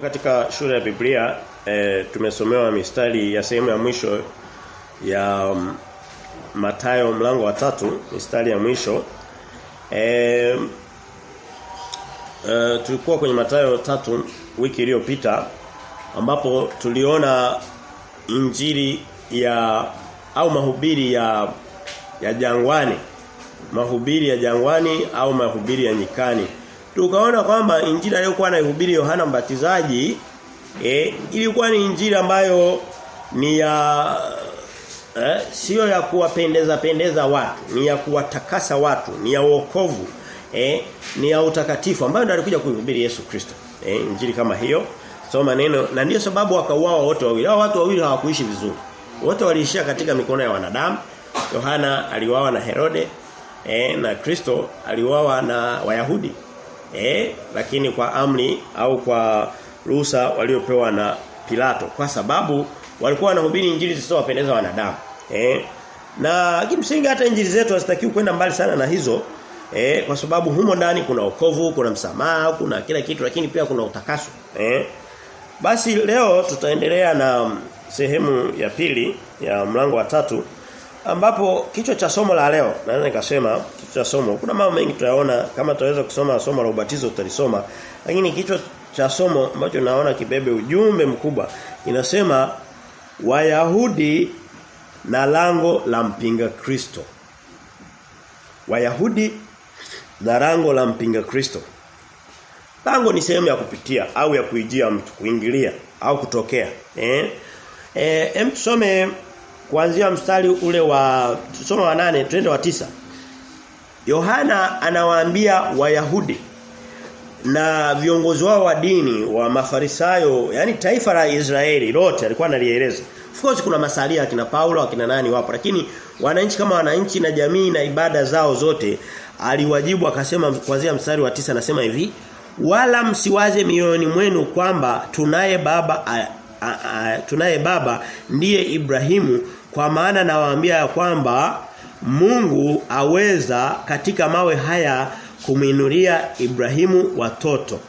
Katika shule ya Biblia e, tumesomewa mistari ya sehemu ya mwisho ya um, Matayo mlango wa tatu mistari ya mwisho. E, e, tulikuwa kwenye Matayo tatu wiki iliyopita ambapo tuliona injili ya au mahubiri ya ya jangwani. Mahubiri ya jangwani au mahubiri ya nyikani tukaona kwamba injili aliyokuwa anaihubiri Yohana Mbatizaji eh, ilikuwa ni injili ambayo ni ya eh, sio ya kuwapendeza pendeza watu ni ya kuwatakasa watu ni ya wokovu eh, ni ya utakatifu ambayo ndio alikuja kuhubiri Yesu Kristo. Eh, injili kama hiyo. Soma neno na ndio sababu wakauawa wote wawili. Hao watu wawili hawakuishi vizuri. Wote waliishia katika mikono ya wanadamu. Yohana aliuawa na Herode eh, na Kristo aliuawa na Wayahudi eh, lakini kwa amri au kwa ruhusa waliopewa na Pilato. Kwa sababu walikuwa wanahubiri injili zisizowapendeza wanadamu. Eh, na kimsingi hata injili zetu hazitakiwi kwenda mbali sana na hizo. Eh, kwa sababu humo ndani kuna okovu kuna msamaha kuna kila kitu lakini pia kuna utakaso. Eh. Basi leo tutaendelea na sehemu ya pili ya mlango wa tatu ambapo kichwa cha somo la leo naweza nikasema somo. Kuna mambo mengi tutayaona. Kama tutaweza kusoma somo la ubatizo tutalisoma. Lakini kichwa cha somo ambacho naona kibebe ujumbe mkubwa inasema Wayahudi na lango la mpinga Kristo. Wayahudi na lango la mpinga Kristo. Lango ni sehemu ya kupitia au ya kuijia mtu kuingilia au kutokea. Eh? Eh em tusome kuanzia mstari ule wa tusome wa nane twende wa tisa Yohana anawaambia Wayahudi na viongozi wao wa dini wa Mafarisayo yani taifa la Israeli lote alikuwa analieleza. Of course kuna masalia akina Paulo akina nani wapo lakini wananchi kama wananchi na jamii na ibada zao zote aliwajibu akasema kuanzia mstari wa tisa anasema hivi wala msiwaze mioyoni mwenu kwamba tunaye baba a, a, a, tunaye baba ndiye Ibrahimu kwa maana nawaambia kwamba Mungu aweza katika mawe haya kumuinulia Ibrahimu watoto.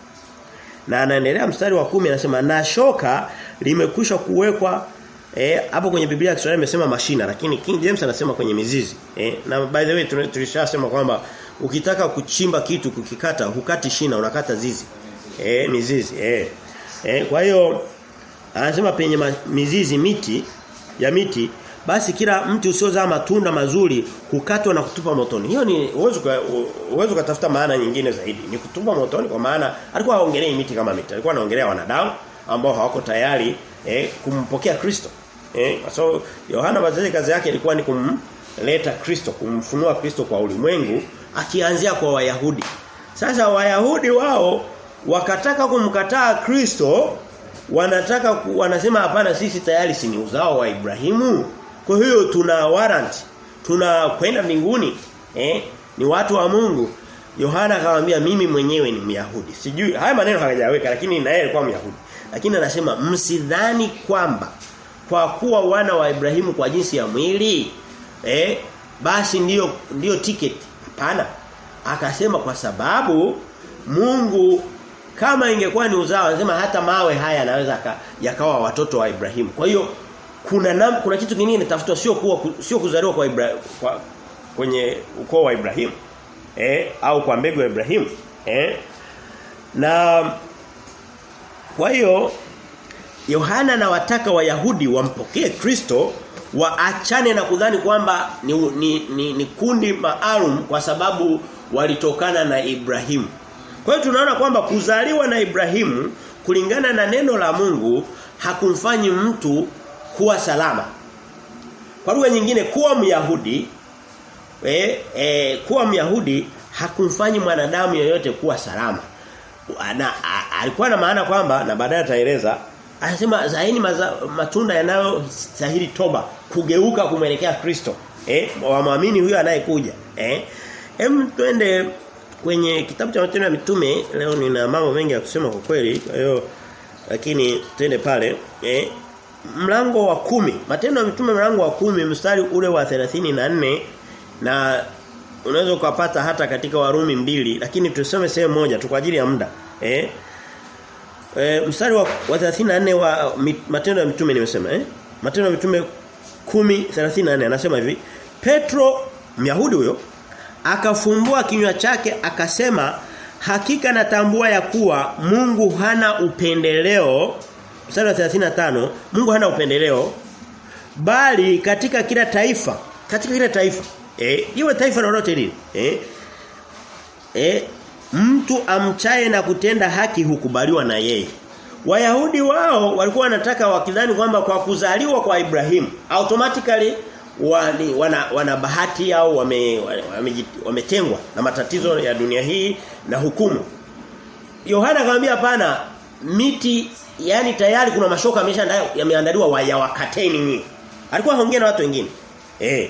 Na anaendelea mstari wa kumi anasema na shoka limekwisha kuwekwa eh hapo kwenye Biblia ya Kiswahili imesema mashina lakini King James anasema kwenye mizizi. Eh na by the way tulishasema kwamba ukitaka kuchimba kitu kukikata hukati shina unakata zizi. Eh mizizi eh. Eh kwa hiyo anasema penye mizizi miti ya miti basi kila mti usiozaa matunda mazuri kukatwa na kutupa motoni. Hiyo ni uwezo uwezo kutafuta maana nyingine zaidi. Ni kutupa motoni kwa maana alikuwa haongelei miti kama miti. Alikuwa anaongelea wanadamu ambao hawako tayari eh, kumpokea Kristo. Eh, so Yohana Mbatizaji kazi yake ilikuwa ni kumleta Kristo, kumfunua Kristo kwa ulimwengu akianzia kwa Wayahudi. Sasa Wayahudi wao wakataka kumkataa Kristo wanataka wanasema hapana sisi tayari si ni uzao wa Ibrahimu kwa hiyo tuna warrant tuna kwenda mbinguni eh ni watu wa Mungu. Yohana akamwambia mimi mwenyewe ni Myahudi. Sijui haya maneno hajaweka lakini na yeye alikuwa Myahudi. Lakini anasema msidhani kwamba kwa kuwa wana wa Ibrahimu kwa jinsi ya mwili eh basi ndiyo ndiyo ticket hapana akasema kwa sababu Mungu kama ingekuwa ni uzao anasema hata mawe haya yanaweza yakawa watoto wa Ibrahimu. Kwa hiyo kuna nam, kuna kitu kingine tafutwa sio kuwa sio kuzaliwa kwa, Ibrahim kwa kwenye ukoo wa Ibrahim Eh au kwa mbegu ya Ibrahim Eh na kwa hiyo Yohana anawataka Wayahudi wampokee Kristo waachane na kudhani kwamba ni, ni, ni, ni kundi maalum kwa sababu walitokana na Ibrahimu. Kwa hiyo tunaona kwamba kuzaliwa na Ibrahimu kulingana na neno la Mungu hakumfanyi mtu kuwa salama. Kwa lugha nyingine kuwa Myahudi eh, eh, kuwa Myahudi hakumfanyi mwanadamu yeyote kuwa salama. Ana alikuwa na maana kwamba na baadaye ataeleza anasema zaini maza, matunda yanayostahili toba kugeuka kumwelekea Kristo. Eh wamwamini huyo anayekuja. Eh hem twende kwenye kitabu cha matendo ya mitume leo nina mambo mengi ya kusema kwa kweli kwa hiyo lakini twende pale eh mlango wa kumi matendo ya mitume mlango wa kumi mstari ule wa 34 na unaweza ukapata hata katika Warumi mbili lakini tusome sehemu moja tu kwa ajili ya muda eh e, mstari wa, wa 34 wa matendo ya mitume nimesema eh? Matendo ya mitume 10:34 anasema hivi Petro Myahudi huyo akafumbua kinywa chake akasema hakika natambua ya kuwa Mungu hana upendeleo mstari wa 35 Mungu hana upendeleo bali katika kila taifa katika kila taifa eh iwe taifa lolote lile eh eh mtu amchaye na kutenda haki hukubaliwa na yeye Wayahudi wao walikuwa wanataka wakidhani kwamba kwa kuzaliwa kwa Ibrahimu automatically wani, wana, wana bahati au wametengwa wame, wame, na matatizo ya dunia hii na hukumu. Yohana akamwambia hapana miti yani tayari kuna mashoka yameandaliwa wayawakateni nyinyi. Alikuwa haongea na watu wengine. Eh.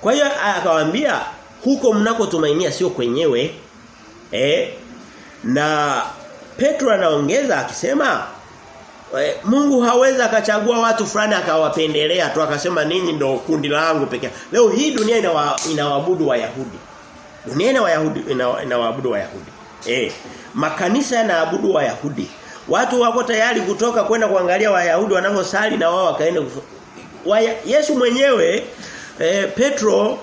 Kwa hiyo akawaambia huko mnakotumainia sio kwenyewe. Eh. Na Petro anaongeza akisema Mungu hawezi akachagua watu fulani akawapendelea tu akasema ninyi ndio kundi langu pekee. Leo hii dunia inawa, inawaabudu Wayahudi. Dunia ina Wayahudi ina- inawaabudu Wayahudi. Eh, makanisa yanaabudu Wayahudi. Watu wako tayari kutoka kwenda kuangalia Wayahudi wanavyosali na wao wakaenda Waya, Yesu mwenyewe eh, Petro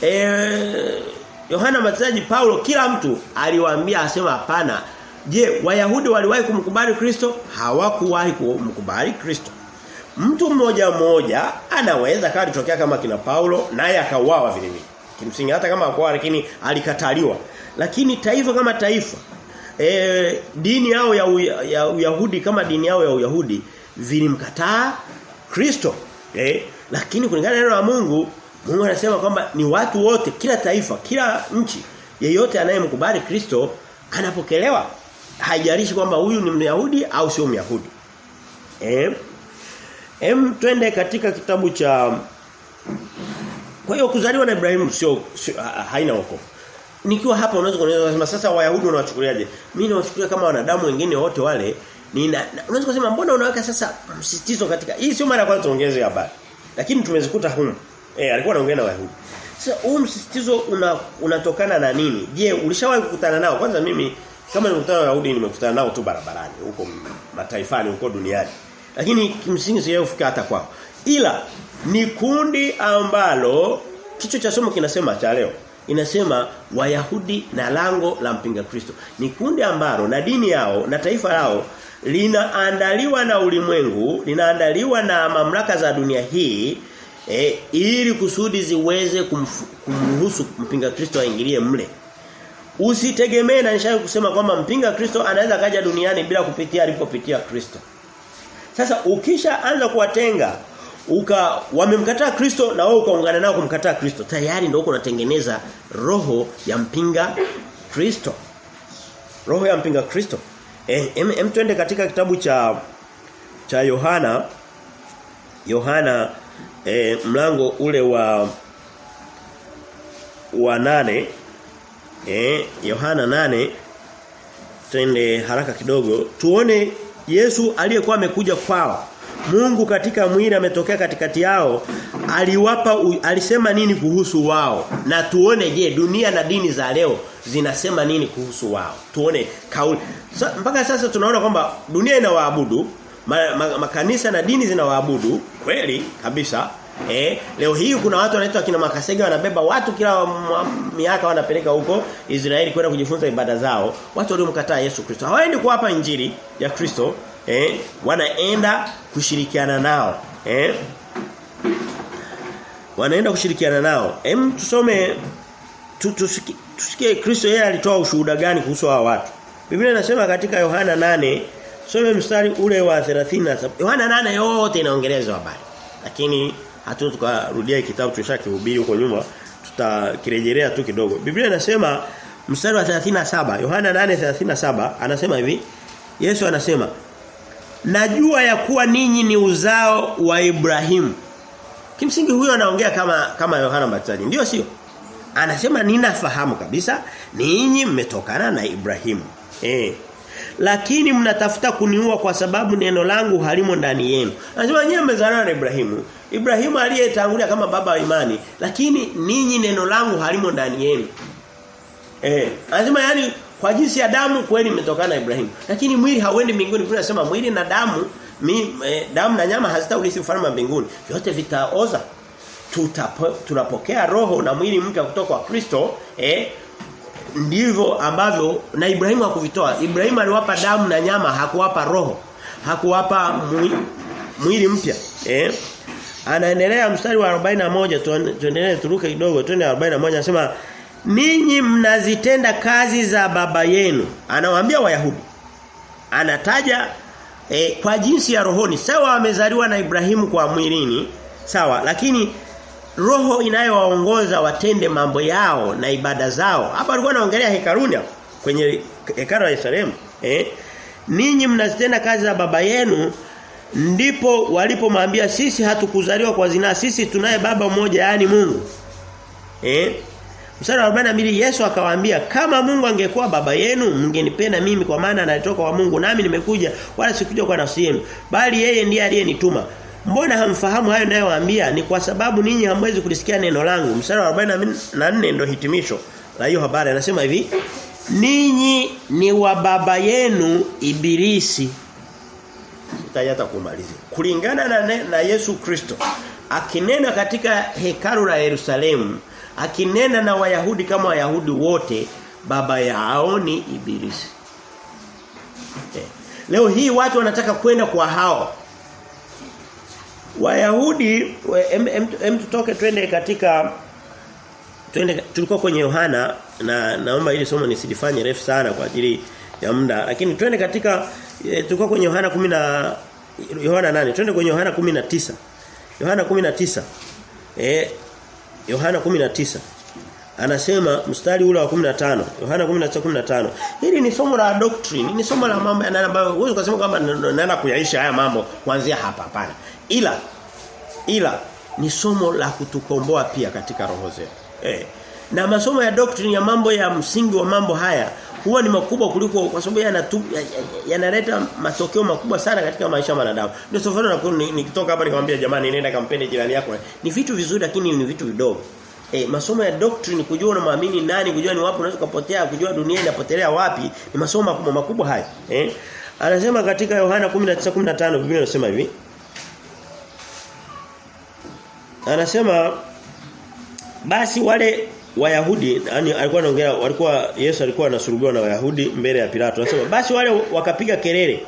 eh, Yohana Mbatizaji Paulo kila mtu aliwaambia asema hapana Je, Wayahudi waliwahi kumkubali Kristo? Hawakuwahi kumkubali Kristo. Mtu mmoja mmoja anaweza kama tokea kama kina Paulo naye akauawa vile vile. Kimsingi hata kama hakuwa lakini alikataliwa. Lakini taifa kama taifa e, dini yao ya, ya Uyahudi kama dini yao ya Uyahudi zilimkataa Kristo. E, lakini kulingana na neno la Mungu Mungu anasema kwamba ni watu wote kila taifa, kila nchi yeyote anayemkubali Kristo anapokelewa. Haijalishi kwamba huyu ni Myahudi au sio Myahudi. Eh? Em twende katika kitabu cha Kwa hiyo kuzaliwa na Ibrahimu sio haina wokovu. Nikiwa hapa unaweza kusema sasa Wayahudi wanawachukuliaje? Mimi nawachukulia kama wanadamu wengine wote wale. Nina unaweza kusema mbona unaweka sasa msisitizo katika hii sio mara ya kwanza tuongeze habari. Lakini tumezikuta humu. Eh alikuwa anaongea na Wayahudi. Sasa huu msisitizo una, na nini? Je, ulishawahi kukutana nao? Kwanza mimi kama nimekutana na Wayahudi nimekutana nao tu barabarani huko mataifani huko duniani. Lakini kimsingi sio kufika hata kwao. Ila ni kundi ambalo kichwa cha somo kinasema cha leo. Inasema Wayahudi na lango la mpinga Kristo. Ni kundi ambalo na dini yao na taifa lao linaandaliwa na ulimwengu, linaandaliwa na mamlaka za dunia hii e, ili kusudi ziweze kumruhusu mpinga Kristo aingilie mle. Usitegemee na nishaye kusema kwamba mpinga Kristo anaweza kaja duniani bila kupitia alipopitia Kristo. Sasa ukisha anza kuwatenga uka wamemkataa Kristo na wewe ukaungana nao kumkataa Kristo tayari ndio uko unatengeneza roho ya mpinga Kristo. Roho ya mpinga Kristo. Eh em, em twende katika kitabu cha cha Yohana. Yohana eh, mlango ule wa wa nane. Eh Yohana nane. Twende haraka kidogo. Tuone Yesu aliyekuwa amekuja kwao Mungu katika mwili ametokea katikati yao aliwapa alisema nini kuhusu wao na tuone je dunia na dini za leo zinasema nini kuhusu wao tuone kauli Sa, mpaka sasa tunaona kwamba dunia inawaabudu ma, ma, makanisa na dini zinawaabudu kweli kabisa Eh, leo hii kuna watu wanaitwa kina makasega wanabeba watu kila miaka wanapeleka huko Israeli kwenda kujifunza ibada zao. Watu waliomkataa Yesu Kristo. Hawaendi kuwapa injili ya Kristo, eh, wanaenda kushirikiana nao. Eh? Wanaenda kushirikiana nao. Hem tusome tu- tusikie Kristo yeye alitoa ushuhuda gani kuhusu hao watu. Biblia inasema katika Yohana 8 some mstari ule wa 37. Yohana 8 yote inaongeleza habari. Lakini hatu tukarudia kitabu tulishakihubiri huko nyuma tutakirejelea tu kidogo. Biblia inasema mstari wa 37 Yohana 8:37 anasema hivi Yesu anasema Najua ya kuwa ninyi ni uzao wa Ibrahimu. Kimsingi huyo anaongea kama kama Yohana Mbatizaji. Ndio sio? Anasema ninafahamu kabisa ninyi mmetokana na Ibrahimu. Eh. Lakini mnatafuta kuniua kwa sababu neno langu halimo ndani yenu. Anasema nyinyi mmezaliwa na Ibrahimu. Ibrahimu aliyetangulia kama baba wa imani, lakini ninyi neno langu halimo ndani yenu. Eh, anasema yani Kwa jinsi ya damu kweli imetokana na Ibrahimu. Lakini mwili hauendi mbinguni. Biblia inasema mwili na damu mi, eh, damu na nyama hazitaurithi ufalme wa mbinguni. Vyote vitaoza. Tutapo, tunapokea roho na mwili mpya kutoka kwa Kristo eh ndivyo ambavyo na Ibrahimu hakuvitoa. Ibrahimu aliwapa damu na nyama, hakuwapa roho. Hakuwapa mwili, mwili mpya. Eh? Anaendelea mstari wa 41 tuendelee turuke kidogo twende 41 anasema ninyi mnazitenda kazi za baba yenu. Anawaambia Wayahudi. Anataja e, kwa jinsi ya rohoni. Sawa wamezaliwa na Ibrahimu kwa mwilini, sawa, lakini roho inayowaongoza watende mambo yao na ibada zao. Hapa alikuwa anaongelea hekaluni kwenye hekalu la Yerusalemu. Eh? Ninyi mnazitenda kazi za baba yenu ndipo walipomwambia sisi hatukuzaliwa kwa zinaa sisi tunaye baba mmoja yani Mungu. Eh? Mstari wa 42 Yesu akawaambia kama Mungu angekuwa baba yenu mngenipenda mimi kwa maana nalitoka kwa Mungu nami nimekuja wala sikuja kwa nafsi yenu bali yeye ndiye aliyenituma. Mbona hamfahamu hayo ninayowaambia? Ni kwa sababu ninyi hamwezi kulisikia neno langu. Mstari wa 44 ndio hitimisho la hiyo habari. Anasema hivi, ninyi ni wa baba yenu ibilisi. Tayata kumalizia. Kulingana na, na Yesu Kristo akinena katika hekalu la Yerusalemu, akinena na Wayahudi kama Wayahudi wote, baba yao ni ibilisi. Eh. Leo hii watu wanataka kwenda kwa hao Wayahudi em, tutoke twende katika twende tulikuwa kwenye Yohana na naomba ili somo nisilifanye refu sana kwa ajili ya muda lakini twende katika e, tulikuwa kwenye Yohana 10 na Yohana 8 twende kwenye Yohana 19 Yohana 19 eh Yohana 19 anasema mstari ule wa 15 Yohana 19:15 hili ni somo la doctrine. Ni somo la mambo ambayo huwezi ukasema kwamba naenda kuyaisha haya mambo kuanzia hapa. Hapana. Ila ila ni somo la kutukomboa pia katika roho zetu. Eh. Na masomo ya doctrine ya mambo ya msingi wa mambo haya huwa ni makubwa kuliko kwa sababu yanaleta ya, ya matokeo makubwa sana katika maisha ya wanadamu. Ndio na nikitoka hapa nikamwambia jamani nenda kampeni jirani yako. Ni vitu vizuri lakini ni vitu vidogo. E, masomo ya doctrine kujua unamwamini nani, kujua ni wapi unaweza kupotea, kujua dunia inapotelea wapi, ni masomo makubwa makubwa haya. Eh? Anasema katika Yohana 19:15 Biblia inasema hivi. Anasema basi wale Wayahudi yani alikuwa anaongea walikuwa Yesu alikuwa anasulubiwa na Wayahudi mbele ya Pilato. Anasema basi wale wakapiga kelele.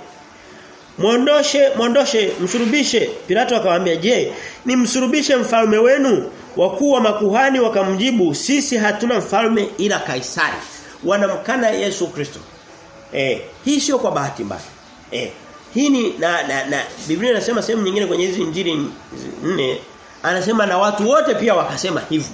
Mwondoshe, mwondoshe, msurubishe. Pilato akamwambia, "Je, nimsurubishe mfalme wenu?" Wakuu wa makuhani wakamjibu, "Sisi hatuna mfalme ila Kaisari." Wanamkana Yesu Kristo. Eh, hii sio kwa bahati mbaya. Eh, hii ni na, na, na Biblia inasema sehemu nyingine kwenye hizi injili nne anasema na watu wote pia wakasema hivyo.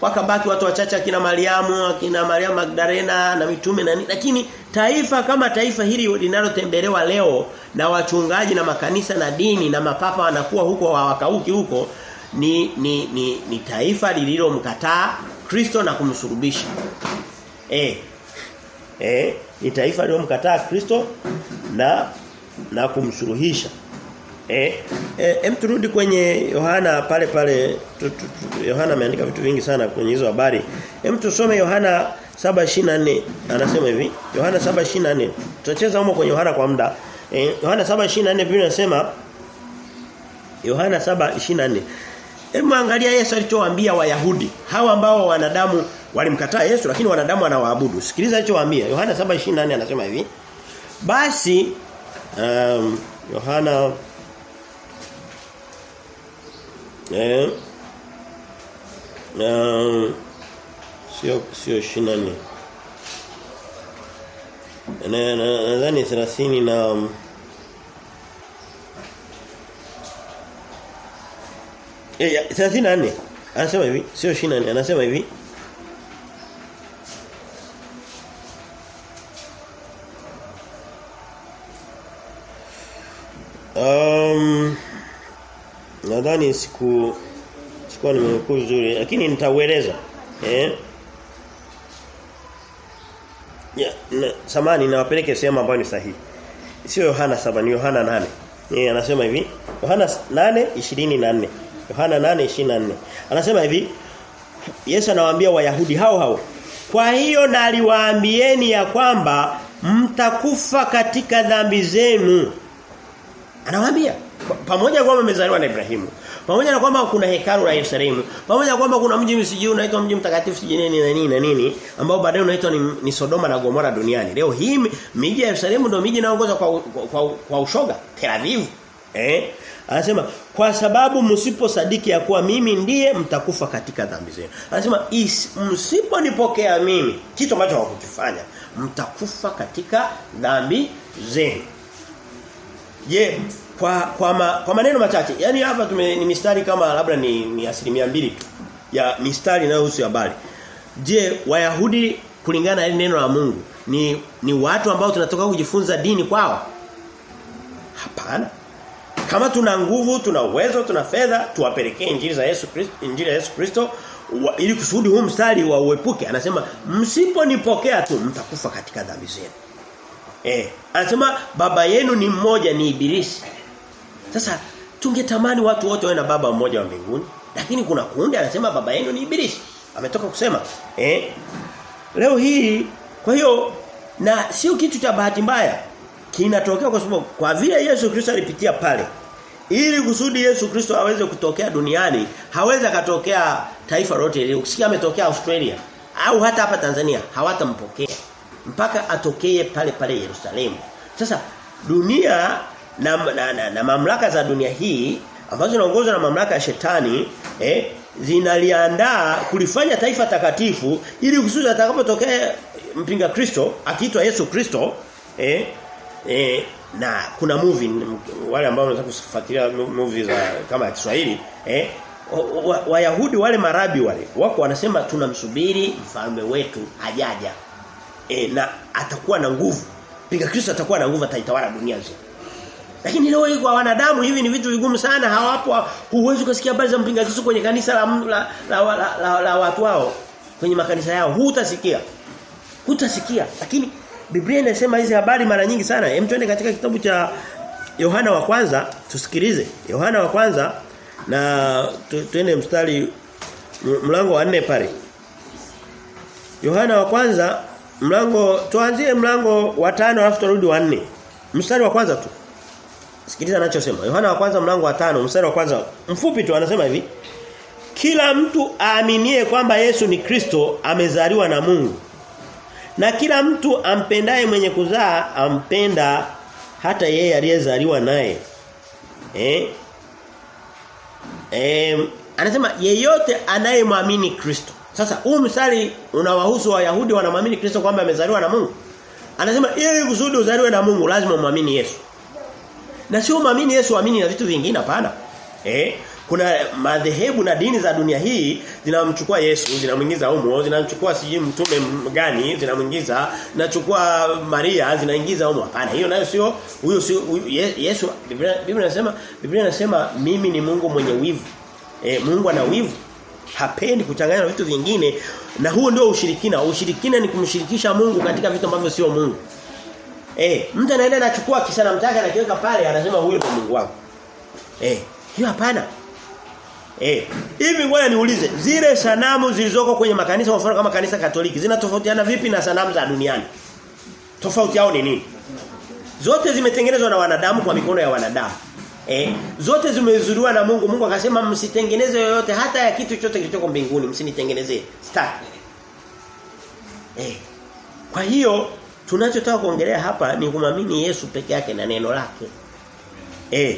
Wakabaki watu wachache akina Mariamu, akina Mariamu Magdalena na mitume na lakini taifa kama taifa hili linalotembelewa leo na wachungaji na makanisa na dini na mapapa wanakuwa huko hawakauki huko ni ni ni, ni taifa lililomkataa Kristo na kumsurubisha. Eh. Eh, ni taifa lililomkataa Kristo na na kumsuruhisha. Eh, eh turudi kwenye Yohana pale pale Yohana ameandika vitu vingi sana kwenye hizo habari. Hem tusome Yohana 7:24 anasema hivi. Yohana 7:24. Tutacheza humo kwenye Yohana kwa muda. Eh, Yohana 7:24 Biblia inasema Yohana 7:24. Hebu angalia Yesu alichowaambia Wayahudi, hawa ambao wanadamu walimkataa Yesu lakini wanadamu wanawaabudu. Sikiliza alichowaambia. Yohana 7:24 anasema hivi. Basi um, Yohana Eh. Um, sio sio 24. Na nadhani 30 na Eh 34. Anasema hivi, sio 24, anasema hivi. Nadhani siku sikuwa nimekuwa vizuri lakini nitaueleza eh? Ya na, samani nawapeleke sehemu ambayo ni sahihi. Sio Yohana 7 ni Yohana 8 yeye anasema hivi Yohana 8:24 Yohana 8:24 anasema hivi Yesu anawaambia Wayahudi hao hao Kwa hiyo naliwaambieni ya kwamba mtakufa katika dhambi zenu. Anawaambia pamoja kwamba amezaliwa na Ibrahimu. Pamoja na kwamba kuna hekalu la Yerusalemu, pamoja na kwamba kuna mji msiji unaitwa mji mtakatifu siji nini na nini na nini ambao baadaye unaitwa ni, ni Sodoma na Gomora duniani. Leo hii miji ya Yerusalemu ndio miji inayoongoza kwa, kwa, kwa, kwa ushoga, Tel Aviv. Eh? Anasema kwa sababu msiposadiki ya kuwa mimi ndiye mtakufa katika dhambi zenu. Anasema msiponipokea mimi kitu ambacho hawakukifanya mtakufa katika dhambi zenu. Je, kwa kwa, ma, kwa maneno machache. Yaani hapa tume ni mistari kama labda ni, ni asilimia mbili tu ya mistari inayohusu habari. Je, Wayahudi kulingana na neno la Mungu ni ni watu ambao tunatoka kujifunza dini kwao? Hapana. Kama tuna nguvu, tuna uwezo, tuna fedha, tuwapelekee injili za Yesu Kristo, injili ya Yesu Kristo ili kusudi huu mstari wa uepuke. Anasema msiponipokea tu mtakufa katika dhambi zenu. Eh, anasema baba yenu ni mmoja ni ibilisi. Sasa tungetamani watu wote wawe na baba mmoja wa mbinguni, lakini kuna kundi anasema baba yenu ni ibilisi. Ametoka kusema, eh? Leo hii kwa hiyo na sio kitu cha bahati mbaya. Kinatokea kwa sababu kwa vile Yesu Kristo alipitia pale ili kusudi Yesu Kristo aweze kutokea duniani, hawezi akatokea taifa lote ile. Ukisikia ametokea Australia au hata hapa Tanzania, hawatampokea mpaka atokee pale pale Yerusalemu. Sasa dunia na, na, na, na mamlaka za dunia hii ambazo zinaongozwa na mamlaka ya shetani eh zinaliandaa kulifanya taifa takatifu ili kusudi atakapotokea mpinga Kristo akiitwa Yesu Kristo eh, eh na kuna movie wale ambao wanataka kufuatilia movie za kama ya Kiswahili eh Wayahudi wa, wa wale marabi wale wako wanasema tunamsubiri mfalme wetu ajaja e, na atakuwa na nguvu. Pinga Kristo atakuwa na nguvu ataitawala dunia nzima. Lakini leo hii kwa wanadamu hivi ni vitu vigumu sana hawapo huwezi kusikia habari za mpinga Yesu kwenye kanisa la la, la, la, la, la, watu wao kwenye makanisa yao hutasikia. Hutasikia. Lakini Biblia inasema hizi habari mara nyingi sana. Hem twende katika kitabu cha Yohana wa kwanza tusikilize. Yohana wa kwanza na twende mstari mlango wa 4 pale. Yohana wa kwanza mlango tuanzie mlango wa 5 alafu turudi wa 4. Mstari wa kwanza tu. Sikiliza anachosema. Yohana wa kwanza mlango wa tano mstari wa kwanza mfupi tu anasema hivi. Kila mtu aaminie kwamba Yesu ni Kristo amezaliwa na Mungu. Na kila mtu ampendaye mwenye kuzaa ampenda hata yeye aliyezaliwa naye. Eh? Eh, anasema yeyote anayemwamini Kristo. Sasa huu mstari unawahusu Wayahudi wanamwamini Kristo kwamba amezaliwa na Mungu. Anasema ili kusudi uzaliwe na Mungu lazima umwamini Yesu. Na sio muamini Yesu amini na vitu vingine hapana. Eh? Kuna madhehebu na dini za dunia hii zinamchukua Yesu, zinamuingiza humo, zinamchukua siji mtume gani, zinamuingiza, nachukua Maria, zinaingiza humo. Hapana, hiyo nayo sio huyo sio Yesu Biblia Biblia inasema Biblia inasema mimi ni Mungu mwenye wivu. Eh, Mungu ana wivu. Hapendi kuchanganya na vitu vingine na huo ndio ushirikina. Ushirikina ni kumshirikisha Mungu katika vitu ambavyo sio Mungu. Eh, mtu anaenda anachukua kisanamu chake anakiweka pale anasema huyo ni Mungu wangu. Eh, hiyo hapana. Eh, hivi ngoja niulize, zile sanamu zilizoko kwenye makanisa mfano kama kanisa Katoliki zinatofautiana vipi na sanamu za duniani? Tofauti yao ni nini? Zote zimetengenezwa na wanadamu kwa mikono ya wanadamu. Eh, zote zimezuliwa na Mungu. Mungu akasema msitengeneze yoyote hata ya kitu chochote kilichoko mbinguni, msinitengenezee. Sitaki. Eh. Kwa hiyo tunachotaka kuongelea hapa ni kumamini Yesu peke yake na neno lake. Eh.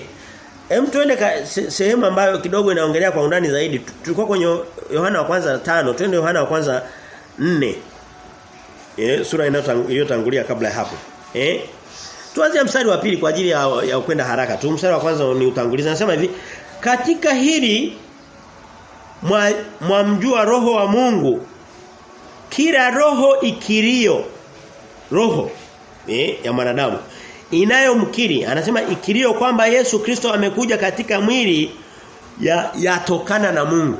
Hem tuende se, sehemu ambayo kidogo inaongelea kwa undani zaidi. Tulikuwa kwenye Yohana wa kwanza tano, twende Yohana wa kwanza 4. Eh, sura inayotangulia kabla ya hapo. Eh? Tuanze mstari wa pili kwa ajili ya, ya kwenda haraka tu. Mstari wa kwanza ni utangulizi. Anasema hivi, katika hili mwamjua roho wa Mungu. Kila roho ikirio roho eh, ya mwanadamu inayomkiri anasema ikirio kwamba Yesu Kristo amekuja katika mwili ya yatokana na Mungu.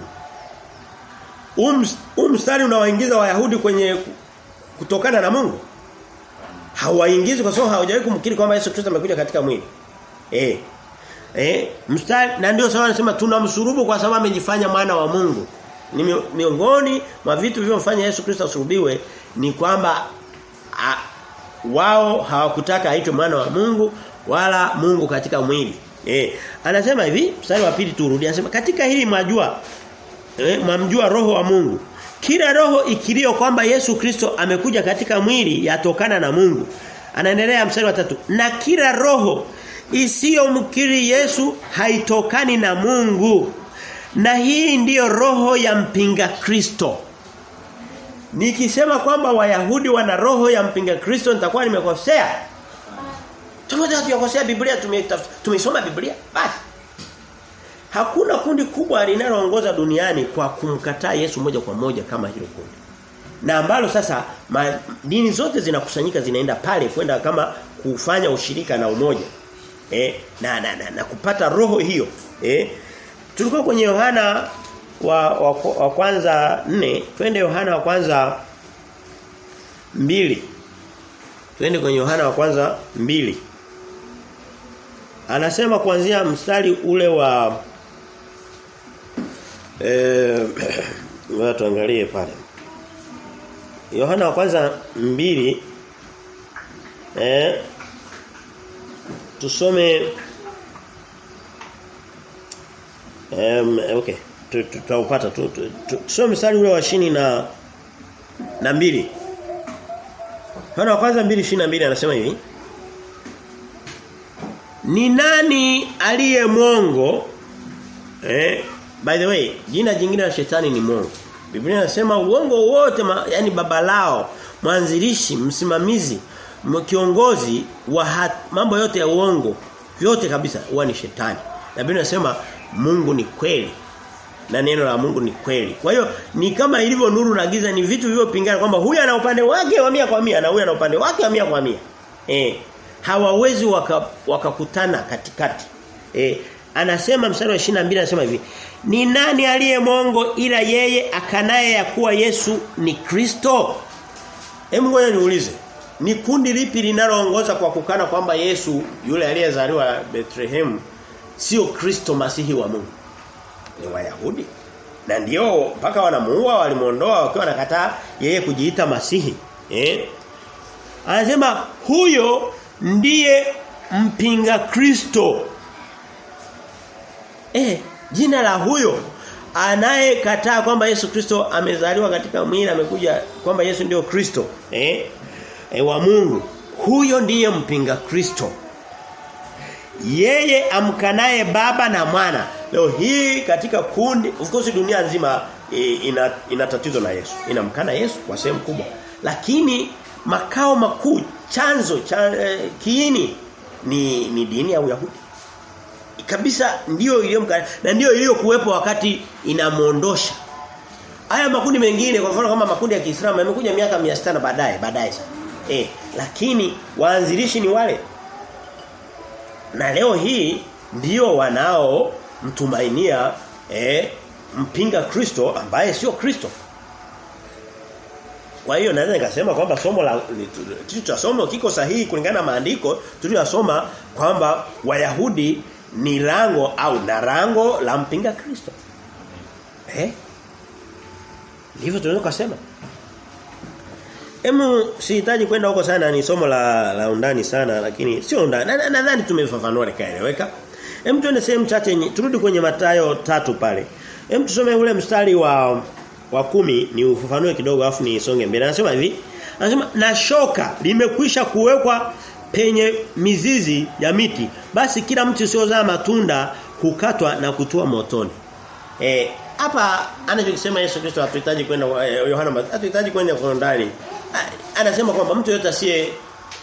Um unawaingiza Wayahudi kwenye kutokana na Mungu. Hawaingizi kwa sababu hawajawahi kumkiri kwamba Yesu Kristo amekuja katika mwili. Eh. Eh, mstari na ndio sawa anasema tunamsurubu kwa sababu amejifanya mwana wa Mungu. Ni miongoni mwa vitu vilivyomfanya Yesu Kristo asurubiwe ni kwamba a, wao hawakutaka aitwe mwana wa Mungu wala Mungu katika mwili. Eh, anasema hivi, mstari wa pili turudi. Anasema katika hili mwajua eh, mwamjua roho wa Mungu. Kila roho ikilio kwamba Yesu Kristo amekuja katika mwili yatokana na Mungu. Anaendelea mstari wa tatu. Na kila roho isiyomkiri Yesu haitokani na Mungu. Na hii ndiyo roho ya mpinga Kristo. Nikisema kwamba Wayahudi wana roho ya mpinga Kristo nitakuwa nimekosea. Tumoja tuyakosea Biblia tumeisoma Biblia basi. Hakuna kundi kubwa linaloongoza duniani kwa kumkataa Yesu moja kwa moja kama hilo kundi. Na ambalo sasa ma, dini zote zinakusanyika zinaenda pale kwenda kama kufanya ushirika na umoja. Eh, na, na, na, na kupata roho hiyo. Eh, tulikuwa kwenye Yohana wa, wa, wa kwanza nne twende Yohana wa kwanza mbili. Twende kwenye Yohana wa kwanza mbili. Anasema kuanzia mstari ule wa eh tuangalie pale. Yohana wa kwanza mbili eh tusome um, okay tutaupata tu. tusome mstari ule wa 20 na na mbili. Yohana wa kwanza 2:22 anasema hivi. Ni nani aliye mwongo? Eh by the way jina jingine la shetani ni mwongo. Biblia inasema uongo wote yani baba lao mwanzilishi msimamizi kiongozi wa hat, mambo yote ya uongo vyote kabisa huwa ni shetani. Na Biblia inasema Mungu ni kweli na neno la Mungu ni kweli. Kwa hiyo ni kama ilivyo nuru na giza ni vitu vilivyopingana kwamba huyu ana upande wake wa mia kwa mia na huyu ana upande wake wa mia kwa mia. Eh hawawezi wakakutana waka katikati. Eh anasema mstari wa 22 anasema hivi ni nani aliye mongo ila yeye akanaye ya kuwa Yesu ni Kristo? Hebu ngoja niulize. Ni kundi lipi linaloongoza kwa kukana kwamba Yesu yule aliyezaliwa Bethlehem sio Kristo masihi wa Mungu? Ni Wayahudi. Na ndio mpaka wanamuua walimuondoa wakiwa nakataa yeye kujiita masihi. Eh? Anasema huyo ndiye mpinga Kristo. Eh, jina la huyo anayekataa kwamba Yesu Kristo amezaliwa katika mwili amekuja kwamba Yesu ndio Kristo eh e, wa Mungu huyo ndiye mpinga Kristo yeye amkanaye baba na mwana leo hii katika kundi of course dunia nzima e, ina, ina tatizo na Yesu. Inamkana Yesu kwa sehemu kubwa. Lakini makao makuu chanzo cha e, kiini ni ni dini ya Uyahudi. Kabisa ndio iliyomkana na ndiyo iliyokuwepo wakati inamuondosha haya makundi mengine kwa mfano kama makundi ya Kiislamu yamekuja miaka 600 baadaye baadaye eh lakini waanzilishi ni wale. Na leo hii ndio wanao mtumainia eh mpinga Kristo ambaye sio Kristo kwa hiyo naweza nikasema kwamba somo la kitu cha somo kiko sahihi kulingana na maandiko tuliyosoma kwamba Wayahudi ni lango au na rango la mpinga Kristo. Eh? Ndivyo tunaweza kusema. Emu sihitaji kwenda huko sana ni somo la la undani sana lakini sio undani. Nadhani na, na, tumefafanua likaeleweka. Hem tuende sehemu chache turudi kwenye Matayo tatu pale. Hem tusome ule mstari wa wa kumi ni ufafanue kidogo afu nisonge mbele. Anasema hivi. Anasema na shoka limekwisha kuwekwa penye mizizi ya miti basi kila mtu usiozaa matunda hukatwa na kutua motoni. Eh hapa anachokisema Yesu Kristo hatuhitaji kwenda Yohana eh, Yohana hatuhitaji kwenda kwa ndani. Anasema kwamba mtu yote asiye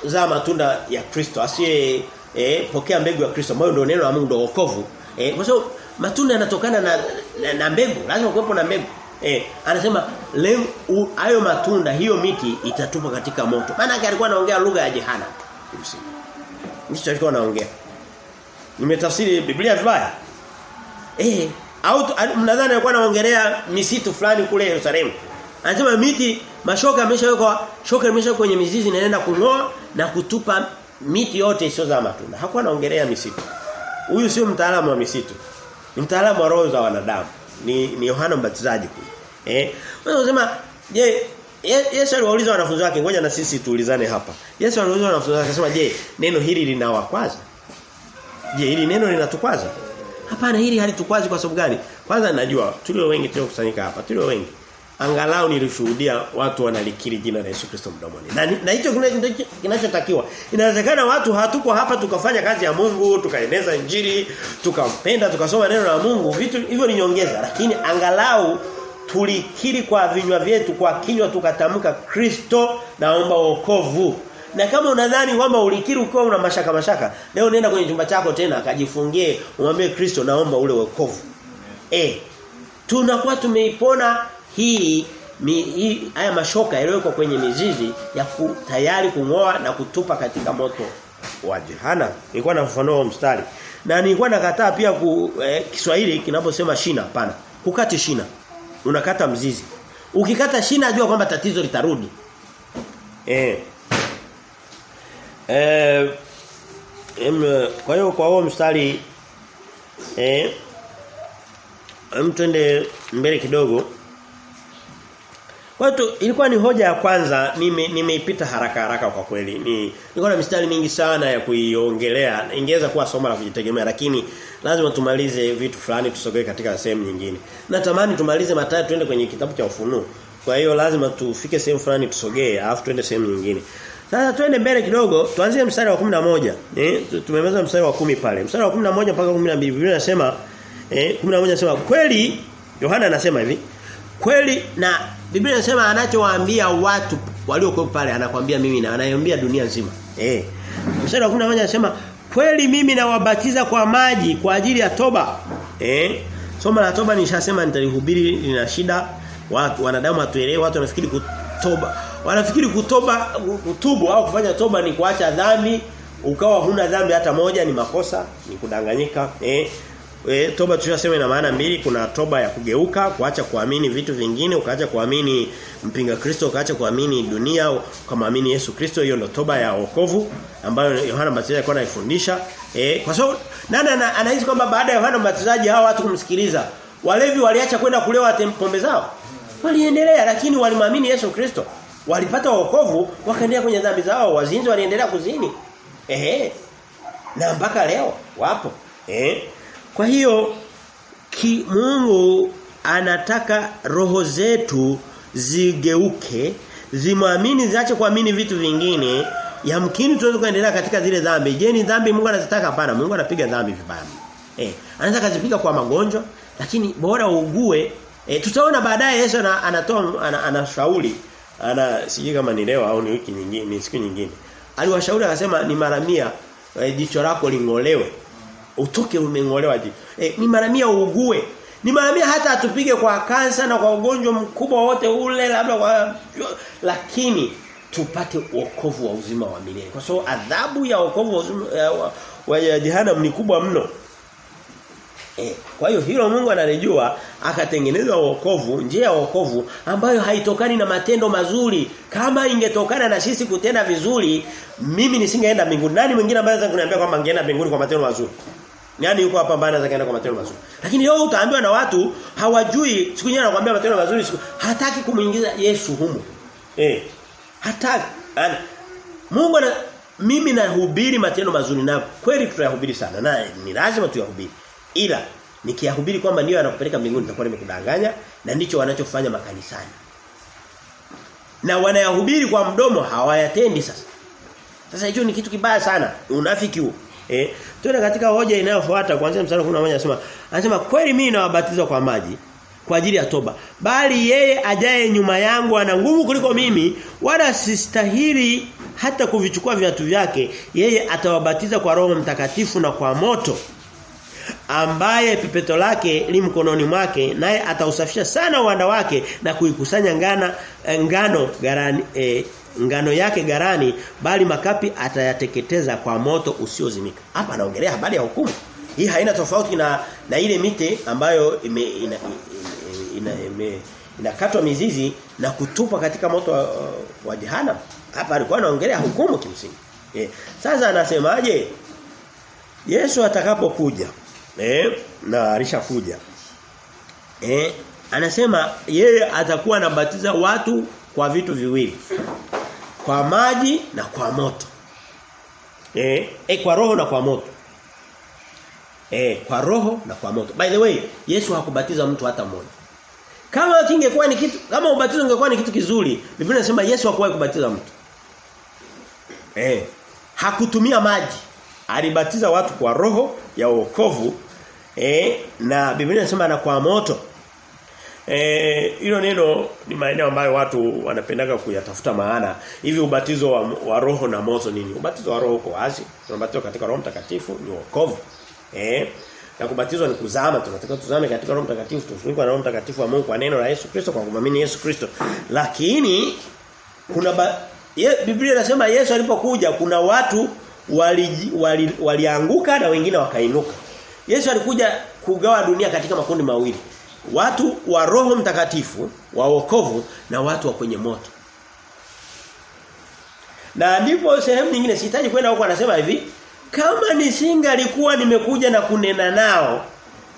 zaa matunda ya Kristo asiye eh, pokea mbegu ya Kristo ambayo ndio neno la Mungu ndio wokovu. Eh kwa sababu matunda yanatokana na, na, na mbegu, lazima kuwepo na mbegu. Eh anasema leo hayo matunda hiyo miti itatupa katika moto. Maana yake alikuwa anaongea lugha ya jehana. Ndicho alikuwa anaongea. Nimetafsiri Biblia vibaya. Eh, au mnadhani alikuwa anaongelea misitu fulani kule Yerusalemu. Anasema miti mashoka yameshawekwa shoka limeshawekwa kwenye mizizi inaenda kungoa na kutupa miti yote isiyozaa matunda. Hakuwa anaongelea misitu. Huyu sio mtaalamu wa misitu. Ni mtaalamu wa roho za wanadamu. Ni ni Yohana Mbatizaji huyu. Eh, unasema je Yesu aliwauliza wanafunzi wake ngoja na sisi tuulizane hapa. Yesu aliwauliza wanafunzi wake akasema je neno hili linawakwaza? Je hili neno linatukwaza? Hapana hili halitukwazi kwa sababu gani? Kwanza najua tulio wengi tulio kusanyika hapa, tulio wengi. Angalau nilishuhudia watu wanalikiri jina la Yesu Kristo mdomoni. Na na hicho kinachotakiwa. Inawezekana watu hatuko hapa tukafanya kazi ya Mungu, tukaeneza injili, tukampenda, tukasoma neno la Mungu, vitu hivyo ni nyongeza, lakini angalau tulikiri kwa vinywa vyetu kwa kinywa tukatamka Kristo naomba wokovu. Na kama unadhani kwamba ulikiri ukiwa una mashaka mashaka, leo nenda kwenye chumba chako tena akajifungie, umwambie Kristo naomba ule wokovu. Eh. Tunakuwa tumeipona hii mi, hii haya mashoka yaliyowekwa kwenye mizizi ya ku, tayari kungoa na kutupa katika moto wa jehana. Nilikuwa nafafanua mstari. Na nilikuwa nakataa pia ku, eh, Kiswahili kinaposema shina hapana. kukati shina. Unakata mzizi. Ukikata shina jua kwamba tatizo litarudi. Eh. Eh kwa hiyo kwa huo mstari eh mtende mbele kidogo. Hiyo ilikuwa ni hoja ya kwanza mimi nimeipita haraka haraka kwa kweli. Ni nilikuwa na mistari mingi sana ya kuiongelea. Ingeweza kuwa somo la kujitegemea lakini lazima tumalize vitu fulani tusogee katika sehemu nyingine. Natamani tumalize matatu tuende kwenye kitabu cha ufunuo. Kwa hiyo lazima tufike sehemu fulani tusogee alafu tuende sehemu nyingine. Sasa tuende mbele kidogo tuanzie mstari wa 11. Eh tumemaliza mstari wa kumi pale. Mstari wa 11 mpaka 12 Biblia inasema eh 11 inasema kweli Yohana anasema hivi kweli na Biblia inasema anachowaambia watu waliokuwa pale anakwambia mimi na anayeambia dunia nzima. Eh. Mstari wa 11 anasema kweli mimi nawabatiza kwa maji kwa ajili ya toba. Eh. Somo la toba nishasema nitalihubiri lina shida. Watu wanadamu hatuelewi, watu wanafikiri kutoba. Wanafikiri kutoba kutubu au kufanya toba ni kuacha dhambi, ukawa huna dhambi hata moja ni makosa, ni kudanganyika. Eh. E, toba tushasema ina maana mbili. Kuna toba ya kugeuka kuacha kuamini vitu vingine ukaacha kuamini mpinga Kristo ukaacha kuamini dunia ukamwamini Yesu Kristo. Hiyo ndio toba ya wokovu ambayo Yohana Mbatizaji alikuwa anaifundisha. E, kwa sababu nani anahisi kwamba baada ya Yohana Mbatizaji hawa watu kumsikiliza walevi waliacha kwenda kulewa pombe zao? Waliendelea lakini walimwamini Yesu Kristo. Walipata wokovu wakaendelea kwenye dhambi zao. Wazinzi waliendelea kuzini. Ehe. Na mpaka leo wapo. Eh kwa hiyo ki Mungu anataka roho zetu zigeuke, zimwamini ziache kuamini vitu vingine, yamkini tuweze kuendelea katika zile dhambi. Je, ni dhambi Mungu anazitaka hapana? Mungu anapiga dhambi vibaya. Eh, anaweza kazipiga kwa magonjwa, lakini bora uugue. Eh, tutaona baadaye Yesu anatoa anashauri ana, ana sijui kama ni leo au ni wiki nyingine, ni siku nyingine. Aliwashauri akasema ni mara mia eh, jicho lako lingolewe utoke umengolewa je E, ni mara mia uugue. Ni mara mia hata atupige kwa kansa na kwa ugonjwa mkubwa wote ule labda kwa lakini tupate wokovu wa uzima wa milele. Kwa sababu so, adhabu ya wokovu wa uzima wa, wa jehanamu ni kubwa mno. E, kwa hiyo hilo Mungu analijua akatengeneza wokovu, njia ya wokovu ambayo haitokani na matendo mazuri. Kama ingetokana na sisi kutenda vizuri, mimi nisingeenda mbinguni. Nani mwingine ambaye anaweza kuniambia kwamba ningeenda mbinguni kwa matendo mazuri? Nani yuko hapa ambaye anaweza kaenda kwa matendo mazuri? Lakini leo utaambiwa na watu hawajui siku nyingine anakuambia matendo mazuri siku hataki kumuingiza Yesu humo. Eh. Hataki. Ana Mungu ana mimi nahubiri matendo mazuri na kweli tutayahubiri sana na ni lazima tuyahubiri. Ila nikiyahubiri kwamba ndio anakupeleka mbinguni nitakuwa nimekudanganya na ndicho wanachofanya makanisani. Na wanayahubiri kwa mdomo hawayatendi sasa. Sasa hicho ni kitu kibaya sana. Unafiki huo. Eh, tuende katika hoja inayofuata kuanzia mstari 11 anasema anasema kweli mimi nawabatiza kwa maji kwa ajili ya toba bali yeye ajaye nyuma yangu ana nguvu kuliko mimi wala sistahili hata kuvichukua viatu vyake yeye atawabatiza kwa roho mtakatifu na kwa moto ambaye pipeto lake li mkononi mwake naye atausafisha sana uwanda wake na kuikusanya ngana ngano garani e, ngano yake garani bali makapi atayateketeza kwa moto usiozimika hapa anaongelea habari ya hukumu hii haina tofauti na na ile miti ambayo ime ina, ina, ina, inakatwa mizizi na kutupa katika moto wa, wa jehana. hapa alikuwa anaongelea hukumu kimsingi eh sasa anasemaje Yesu atakapokuja eh na alishakuja eh Anasema yeye atakuwa anabatiza watu kwa vitu viwili. Kwa maji na kwa moto. Eh, eh kwa roho na kwa moto. Eh, kwa roho na kwa moto. By the way, Yesu hakubatiza mtu hata mmoja. Kama kingekuwa ni kitu kama ubatizo ungekuwa ni kitu kizuri, Biblia inasema Yesu hakuwahi kubatiza mtu. Eh, hakutumia maji. Alibatiza watu kwa roho ya wokovu eh na Biblia inasema na kwa moto. Eh hilo neno ni maeneo ambayo watu wanapendaga kuyatafuta maana. Hivi ubatizo wa, wa roho na moto nini? Ubatizo wa roho uko wazi. Tunabatizwa katika Roho Mtakatifu ni wokovu. Eh na kubatizwa ni kuzama tunataka tuzame katika Roho Mtakatifu tufunikwe na Roho Mtakatifu wa Mungu kwa neno la Yesu Kristo kwa kumamini Yesu Kristo. Lakini kuna ba, ye, Biblia inasema Yesu alipokuja kuna watu walianguka wali, wali, wali na wengine wakainuka. Yesu alikuja kugawa dunia katika makundi mawili. Watu wa Roho Mtakatifu wa wokovu na watu wa kwenye moto. Na ndipo sehemu nyingine sihitaji kwenda huko anasema hivi, kama nisingalikuwa nimekuja na kunena nao,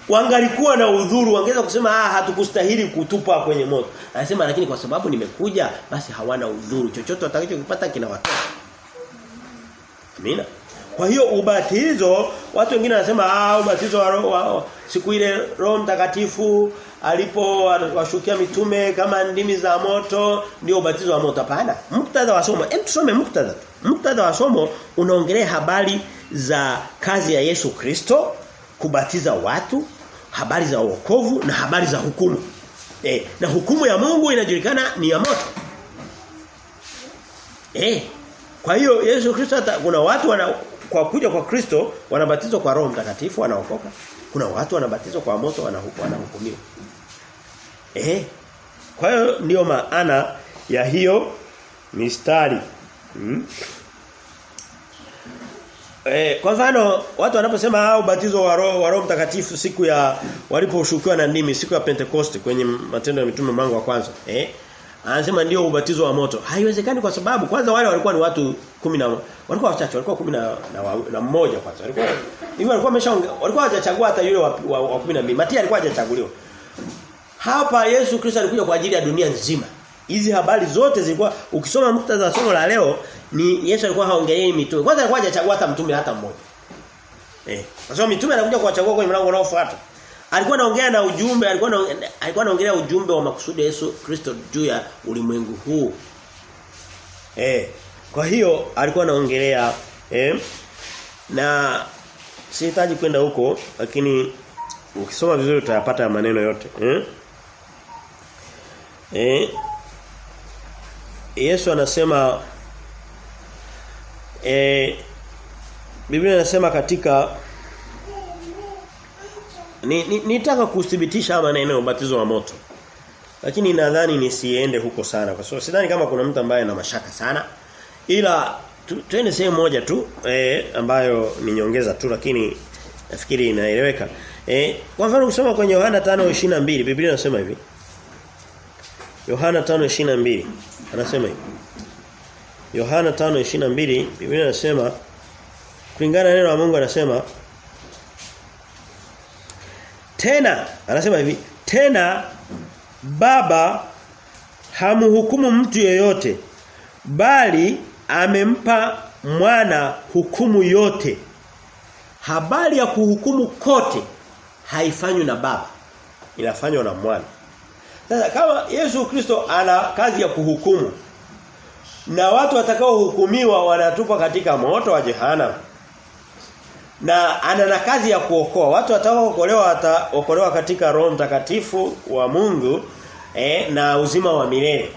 wangalikuwa na udhuru, wangeweza kusema ah hatukustahili kutupa kwenye moto. Anasema lakini kwa sababu nimekuja basi hawana udhuru. Chochote watakachokipata kinawatoka. Amina. Kwa hiyo ubatizo watu wengine wanasema ah ubatizo wa, wa siku ile Roho Mtakatifu alipo washukia mitume kama ndimi za moto ndio ubatizo wa moto hapana. Muktadha wa somo, hem tusome muktadha. Muktadha wa somo unaongelea habari za kazi ya Yesu Kristo kubatiza watu, habari za wokovu na habari za hukumu. Eh, na hukumu ya Mungu inajulikana ni ya moto. Eh, kwa hiyo Yesu Kristo kuna watu wana kwa kuja kwa Kristo wanabatizwa kwa Roho Mtakatifu wanaokoka. Kuna watu wanabatizwa kwa moto wanahukumiwa. Eh. Kwa hiyo ndio maana ya hiyo mistari. Hmm? Eh, kwa mfano watu wanaposema au ubatizo wa Roho wa Roho Mtakatifu siku ya waliposhukiwa na ndimi siku ya Pentecost kwenye matendo ya mitume mlango wa kwanza. Eh? Anasema ndio ubatizo wa moto. Haiwezekani kwa sababu kwanza wale walikuwa ni watu kumi na walikuwa wachache, walikuwa kumi na, na, na mmoja kwanza. Walikuwa hivi walikuwa wamesha walikuwa hawajachagua hata yule wa, wa, wa 12. Matia alikuwa hajachaguliwa. Hapa Yesu Kristo alikuja kwa ajili ya dunia nzima. Hizi habari zote zilikuwa ukisoma muktadha wa somo la leo ni Yesu alikuwa haongelei mitume. Kwanza alikuwa hajachagua hata mtume hata mmoja. Eh. Kwa sababu mitume anakuja kuwachagua kwenye mlango unaofuata. Alikuwa anaongea na ujumbe, alikuwa na, alikuwa anaongelea ujumbe wa makusudi ya Yesu Kristo juu ya ulimwengu huu. Eh. Kwa hiyo alikuwa anaongelea eh na sihitaji kwenda huko lakini ukisoma vizuri utayapata maneno yote, eh? Eh Yesu anasema eh Biblia inasema katika ni, ni nitaka kuthibitisha maneno ya ubatizo wa moto. Lakini nadhani nisiende huko sana kwa sababu sidhani kama kuna mtu ambaye ana mashaka sana. Ila twende sehemu moja tu eh, ambayo ni nyongeza tu lakini nafikiri inaeleweka. Eh, kwa mfano kusoma kwenye Yohana 5:22 Biblia inasema hivi. Yohana 5:22 anasema hivi. Yohana 5:22 Biblia inasema kulingana na neno la Mungu anasema tena anasema hivi tena baba hamhukumu mtu yeyote bali amempa mwana hukumu yote. Habari ya kuhukumu kote haifanywi na baba inafanywa na mwana. Sasa kama Yesu Kristo ana kazi ya kuhukumu na watu watakaohukumiwa wanatupa katika moto wa jehanamu na ana na kazi ya kuokoa. Watu watakaookolewa wataokolewa katika roho mtakatifu wa Mungu eh, na uzima wa milele.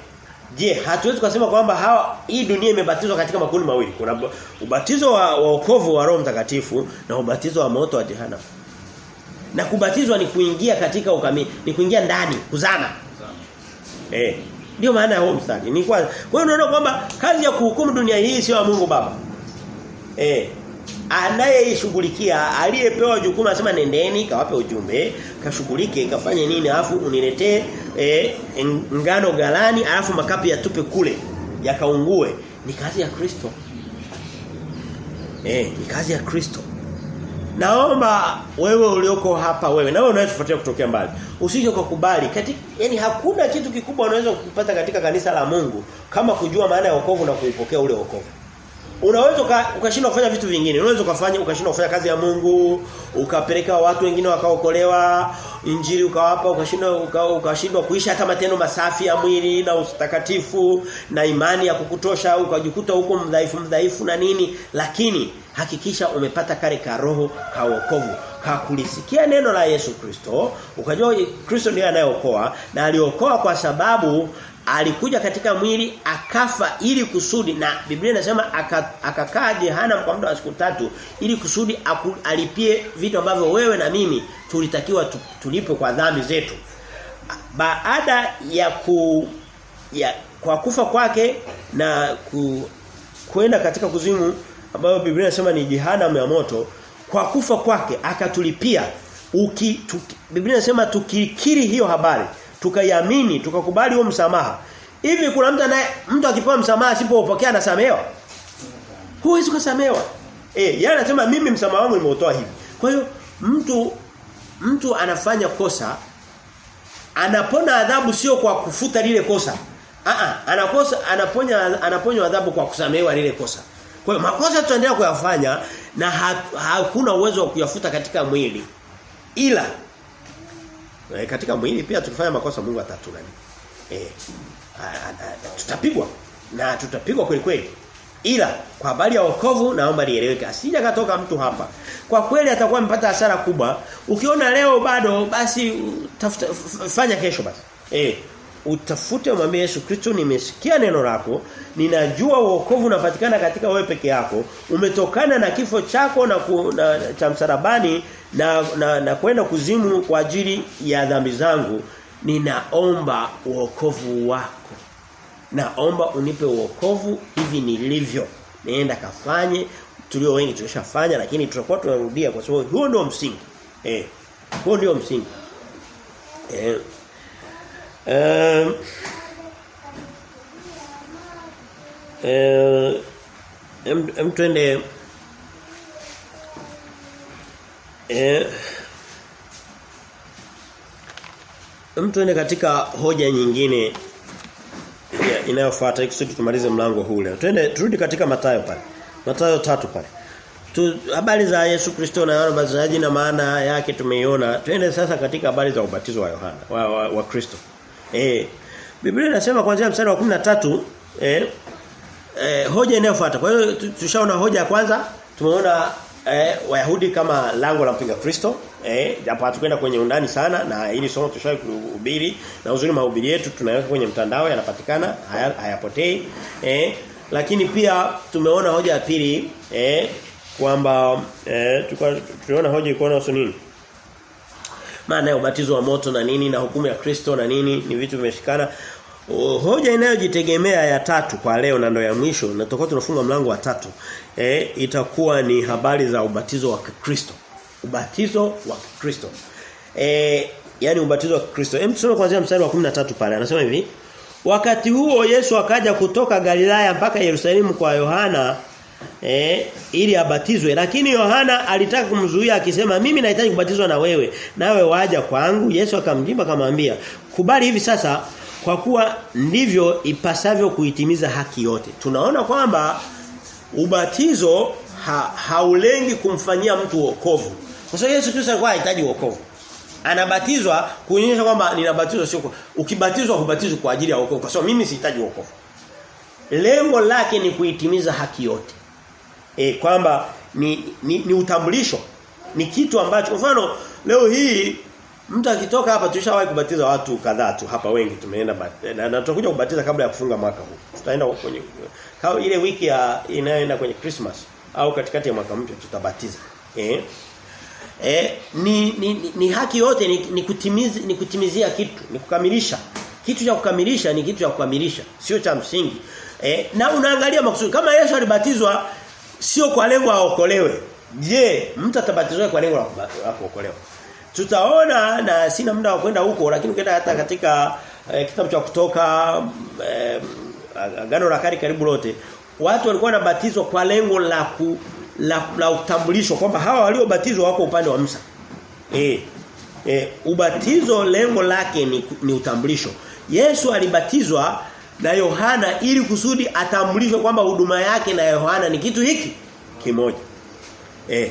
Je hatuwezi kusema kwamba hawa hii dunia imebatizwa katika makundi mawili? Kuna ubatizo wa wokovu wa, roho mtakatifu na ubatizo wa moto wa jehanamu. Na kubatizwa ni kuingia katika ukami ni kuingia ndani kuzama. Eh ndio maana ya huo mstari. Ni kwa hiyo unaona kwamba kazi ya kuhukumu dunia hii sio ya Mungu baba. Eh anayeishughulikia aliyepewa jukumu anasema nendeni kawape ujumbe kashughulike kafanye nini alafu uniletee e, ngano galani alafu makapi yatupe kule yakaungue. Ni kazi ya Kristo. Eh ni kazi ya Kristo. Naomba wewe ulioko hapa wewe na wewe unayetufuatia kutokea mbali usije ukakubali yani hakuna kitu kikubwa unaweza kupata katika kanisa la Mungu kama kujua maana ya wokovu na kuipokea ule wokovu Unaweza ukashindwa kufanya vitu vingine. Unaweza ukafanya ukashindwa kufanya kazi ya Mungu, ukapeleka watu wengine wakaokolewa, injili ukawapa, ukashindwa ukashindwa kuisha hata matendo masafi ya mwili na utakatifu na imani ya kukutosha, ukajikuta huko mdhaifu mdhaifu na nini, lakini hakikisha umepata kale ka roho ka wokovu kakulisikia neno la Yesu Kristo ukajua Kristo ndiye anayeokoa na aliokoa kwa sababu alikuja katika mwili akafa ili kusudi na Biblia inasema akakaa aka jehanamu kwa muda wa siku tatu ili kusudi alipie vitu ambavyo wewe na mimi tulitakiwa tulipo kwa dhambi zetu. Baada ya ku ya kwa kufa kwake na ku, kwenda katika kuzimu ambayo Biblia inasema ni jehanamu ya moto kwa kufa kwake akatulipia uki tuki, Biblia inasema tukikiri hiyo habari tukaiamini tukakubali huo msamaha. Hivi kuna mtu anaye mtu akipewa msamaha asipopokea anasamehewa? Huwezi kusamehewa eh yeye anasema mimi msamaha wangu nimeutoa hivi. Kwa hiyo mtu mtu anafanya kosa anapona adhabu sio kwa kufuta lile kosa. A anakosa anaponya anaponywa adhabu kwa kusamehewa lile kosa. Kwa hiyo makosa tutaendelea kuyafanya na hakuna uwezo wa kuyafuta katika mwili. Ila E, katika mwili pia tukifanya makosa Mungu atatunani. Eh. Tutapigwa na tutapigwa kweli kweli. Ila kwa habari ya wokovu naomba nieleweke. Asija katoka mtu hapa. Kwa kweli atakuwa amepata hasara kubwa. Ukiona leo bado basi tafuta fanya kesho basi. Eh. Utafute umwambie Yesu Kristo nimesikia neno lako, ninajua wokovu unapatikana katika wewe peke yako, umetokana na kifo chako na, ku, na cha msalabani na na, na kwenda kuzimu kwa ajili ya dhambi zangu, ninaomba wokovu wako. Naomba unipe wokovu hivi nilivyo. nienda kafanye tulio wengi tulishafanya lakini tutakuwa tunarudia kwa sababu huo ndio msingi. Eh. Huo ndio msingi. Eh. Eh eh twende katika hoja nyingine inayofuata kusudi tumalize mlango huu leo. Twende turudi katika Mathayo pale. Mathayo tatu pale. Tu, habari za Yesu Kristo na Yohana Mbatizaji na maana yake tumeiona. Twende sasa katika habari za ubatizo wa Yohana wa, wa, wa Kristo. Eh Biblia inasema kuanzia mstari wa 13 eh, eh hoja inayofuata. Kwa hiyo tushaona hoja ya kwanza, tumeona eh, Wayahudi kama lango la mpinga Kristo, eh japo hatukwenda kwenye undani sana na hili somo tushawahi kuhubiri na uzuri mahubiri yetu tunaweka kwenye mtandao yanapatikana hayapotei. Haya eh lakini pia tumeona hoja ya pili eh kwamba eh tuliona hoja iko na nini? Maana ya ubatizo wa moto na nini na hukumu ya Kristo na nini ni vitu vimeshikana. Hoja inayojitegemea ya tatu kwa leo na ndo ya mwisho na tutakuwa tunafunga mlango wa tatu eh itakuwa ni habari za ubatizo wa Kristo ubatizo wa Kristo eh yani ubatizo wa Kristo hem tusome kuanzia mstari wa 13 pale. Anasema hivi wakati huo Yesu akaja kutoka Galilaya mpaka Yerusalemu kwa Yohana eh ili abatizwe. Lakini Yohana alitaka kumzuia akisema mimi nahitaji kubatizwa na wewe. Nawe waja kwangu. Yesu akamjibu akamwambia kubali hivi sasa kwa kuwa ndivyo ipasavyo kuitimiza haki yote. Tunaona kwamba ubatizo ha, haulengi kumfanyia mtu wokovu. Kwa sababu Yesu Kristo alikuwa hahitaji wokovu. Anabatizwa kuonyesha kwamba ninabatizwa sio ukibatizwa hubatizwi kwa ajili ya wokovu. Kwa sababu mimi sihitaji wokovu. Lengo lake ni kuitimiza haki yote e, kwamba ni, ni, ni utambulisho. Ni kitu ambacho mfano leo hii mtu akitoka hapa tulishawahi kubatiza watu kadhaa tu hapa wengi tumeenda na, na tutakuja kubatiza kabla ya kufunga mwaka huu. Tutaenda kwenye kao ile wiki ya inayoenda kwenye Christmas au katikati ya mwaka mpya tutabatiza. Eh? Eh, ni, ni, ni, ni haki yote ni, ni, kutimizi, ni kutimizia kitu, ni kukamilisha. Kitu cha kukamilisha ni kitu cha kukamilisha, sio cha msingi. Eh, na unaangalia makusudi. Kama Yesu alibatizwa sio kwa lengo aokolewe. Je, mtu atabatizwa kwa lengo la kuokolewa? Tutaona na sina muda wa kwenda huko lakini ukienda hata katika eh, kitabu cha kutoka eh, agano la kale karibu lote watu walikuwa wanabatizwa kwa lengo la ku, la, la utambulisho kwamba hawa waliobatizwa wako upande wa Musa. Eh. Eh, ubatizo lengo lake ni, ni utambulisho. Yesu alibatizwa na Yohana ili kusudi atambulishwe kwamba huduma yake na Yohana ni kitu hiki kimoja. Eh.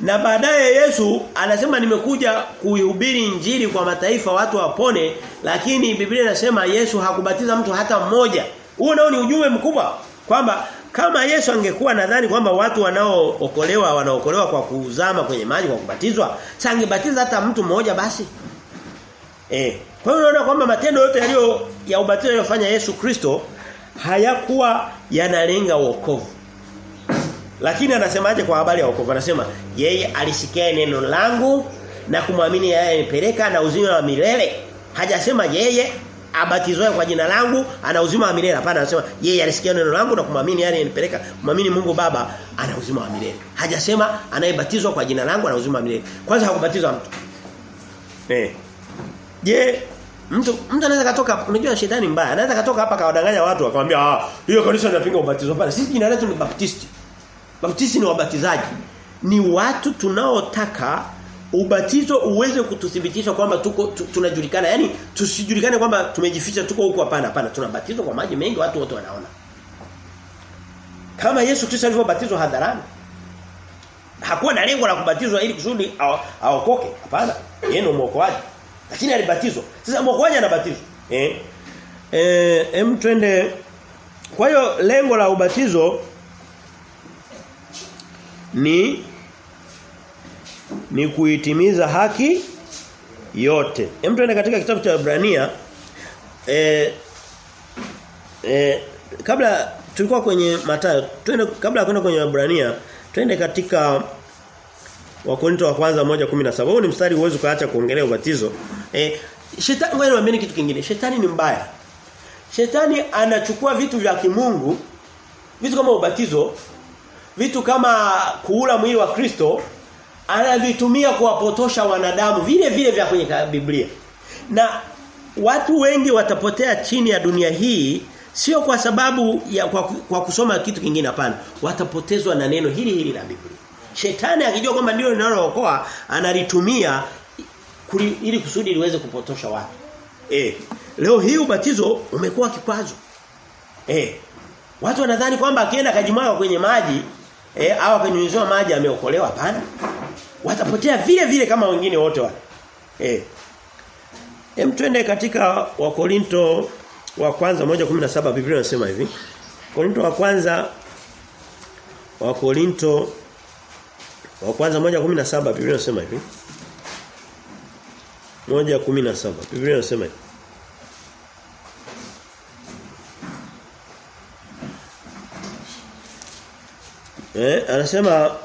Na baadaye Yesu anasema nimekuja kuihubiri injili kwa mataifa watu wapone lakini Biblia inasema Yesu hakubatiza mtu hata mmoja. Huo nao ni ujumbe mkubwa kwamba kama Yesu angekuwa nadhani kwamba watu wanaookolewa wanaokolewa kwa kuzama kwenye maji kwa kubatizwa, sangebatiza hata mtu mmoja basi. Eh. Kwa hiyo unaona kwamba matendo yote yaliyo ya ubatizo aliyofanya Yesu Kristo hayakuwa yanalenga wokovu. Lakini anasemaje kwa habari ya wokovu? Anasema yeye alisikia neno langu na kumwamini yeye nipeleka na uzima wa milele. Hajasema yeye abatizwaye kwa jina langu ana uzima wa milele. Hapana anasema yeye alisikia neno langu na kumwamini yeye nipeleka, kumwamini Mungu Baba ana uzima wa milele. Hajasema anayebatizwa kwa jina langu ana uzima wa milele. Kwanza hakubatizwa mtu. Eh. Je, mtu mtu anaweza katoka unajua shetani mbaya. Anaweza katoka hapa kawadanganya watu akamwambia ah hiyo kanisa linapinga ubatizo. pale sisi jina letu ni Baptisti. Baptisti ni wabatizaji. Ni watu tunaotaka ubatizo uweze kututhibitisha kwamba tuko tu, tunajulikana. Yaani tusijulikane kwamba tumejificha tuko huko hapana hapana. Tunabatizwa kwa maji mengi watu wote wanaona. Kama Yesu Kristo alivyobatizwa hadharani. Hakuwa na lengo la kubatizwa ili kusudi aokoke. Hapana. Yeye ni mwokoaji. Lakini alibatizwa. Sasa mwokoaji anabatizwa. Eh? Eh, em twende kwa hiyo lengo la ubatizo ni ni kuitimiza haki yote. Hem twende katika kitabu cha Ibrania eh eh kabla tulikuwa kwenye Mathayo, twende kabla ya kwenda kwenye Ibrania, twende katika Wakorinto wa kwanza 1:17. Huo ni mstari uwezo kaacha kuongelea ubatizo. Eh shetani wewe niwaambie kitu kingine. Shetani ni mbaya. Shetani anachukua vitu vya kimungu, vitu kama ubatizo, vitu kama kuula mwili wa Kristo anavitumia kuwapotosha wanadamu vile vile vya kwenye Biblia. Na watu wengi watapotea chini ya dunia hii sio kwa sababu ya kwa, kwa kusoma kitu kingine hapana. Watapotezwa na neno hili hili la Biblia. Shetani akijua kwamba ndio linalookoa analitumia ili kusudi liweze kupotosha watu. Eh, leo hii ubatizo umekuwa kikwazo. Eh. Watu wanadhani kwamba akienda kajimwaga kwenye maji eh au akanyunyizwa maji ameokolewa hapana. Watapotea vile vile kama wengine wote wale. Eh. Hem twende katika Wakorinto wa kwanza 1:17 Biblia inasema hivi. Korinto wa kwanza wa Korinto wa kwanza 1:17 Biblia inasema hivi. 1:17 Biblia inasema hivi. Eh, anasema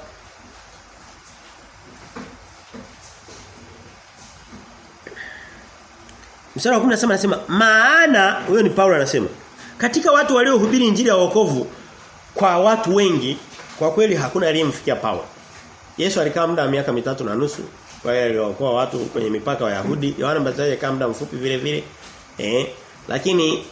Mstari wa 17 anasema maana huyo ni Paulo anasema katika watu waliohubiri injili ya wokovu kwa watu wengi kwa kweli hakuna aliyemfikia Paulo. Yesu alikaa muda wa miaka mitatu na nusu kwa hiyo aliokoa watu kwenye mipaka wa Yahudi. Yohana Mbatizaji alikaa muda mfupi vile vile. Eh, lakini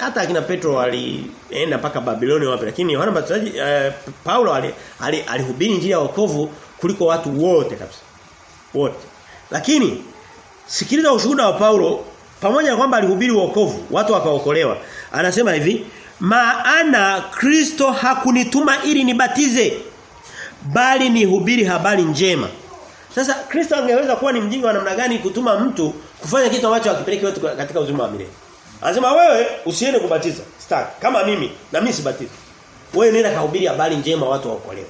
hata akina Petro walienda mpaka Babiloni wapi lakini Yohana Mbatizaji eh, Paulo alihubiri ali, ali injili ya wokovu kuliko watu wote kabisa. Wote. Lakini sikiliza ushuhuda wa Paulo pamoja na kwamba alihubiri wokovu, watu wakaokolewa. Anasema hivi, maana Kristo hakunituma ili nibatize bali ni hubiri habari njema. Sasa Kristo angeweza kuwa ni mjinga wa namna gani kutuma mtu kufanya kitu ambacho akipeleke watu katika uzima wa milele. Anasema wewe usiende kubatiza. Sitaki. Kama mimi na mimi sibatizi. Wewe nenda kahubiri habari njema watu waokolewe.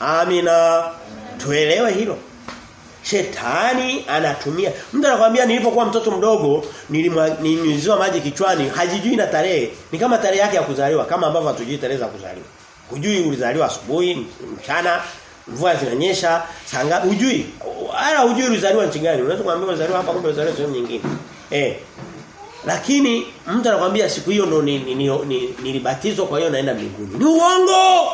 Amina. Tuelewe hilo. Shetani anatumia. Mtu anakuambia nilipokuwa mtoto mdogo nilinyunyiziwa maji kichwani, hajijui na tarehe. Ni kama tarehe yake ya kuzaliwa, kama ambavyo hatujui tarehe za kuzaliwa. Hujui ulizaliwa asubuhi, mchana, mvua zinanyesha, sanga hujui. Ala hujui ulizaliwa nchi gani. Unaweza kumwambia ulizaliwa hapa kumbe ulizaliwa sehemu nyingine. Eh. Lakini mtu anakuambia siku hiyo ndo nilibatizwa ni, ni, ni, kwa hiyo naenda mbinguni. Ni uongo.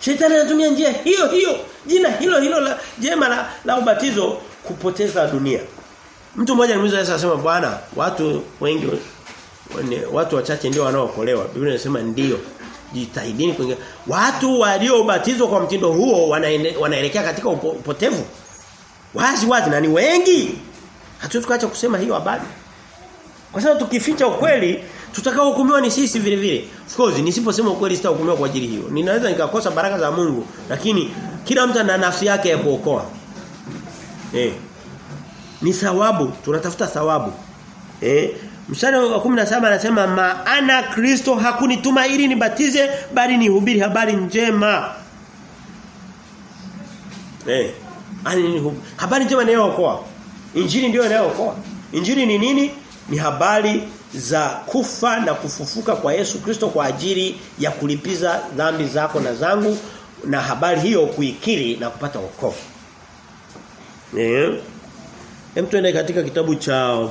Shetani anatumia njia hiyo hiyo, jina hilo hilo la jema la, la ubatizo kupoteza dunia. Mtu mmoja alimuuliza Yesu akasema bwana, watu wengi watu wachache ndio wanaokolewa Biblia inasema ndio. Jitahidini kuingia. Watu waliobatizwa kwa mtindo huo wanaelekea katika upo, upotevu. Wazi wazi na ni wengi. Hatuwezi kuacha kusema hiyo habari. Kwa sababu tukificha ukweli tutakaohukumiwa ni sisi vile vile. Of course nisiposema ukweli sitahukumiwa kwa ajili hiyo. Ninaweza nikakosa baraka za Mungu lakini kila mtu ana nafsi yake ya kuokoa. Eh. Ni thawabu, tunatafuta thawabu. Eh, mstari wa 17 anasema maana Kristo hakunituma ili nibatize bali nihubiri habari njema. Eh. Ani habari njema inayookoa. Injili ndio inayookoa. Injili ni nini? Ni habari za kufa na kufufuka kwa Yesu Kristo kwa ajili ya kulipiza dhambi zako na zangu na habari hiyo kuikiri na kupata wokovu. Eh. Hem tuende katika kitabu cha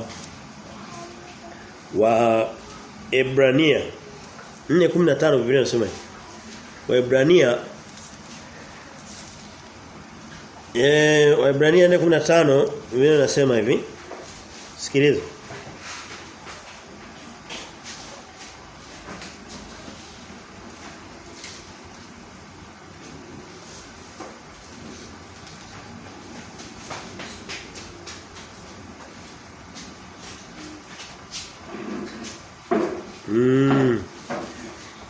wa Ebrania. 4:15 Biblia inasema Wa Ebrania. Eh wa Ebrania 4:15 Biblia inasema hivi. Sikiliza Mm.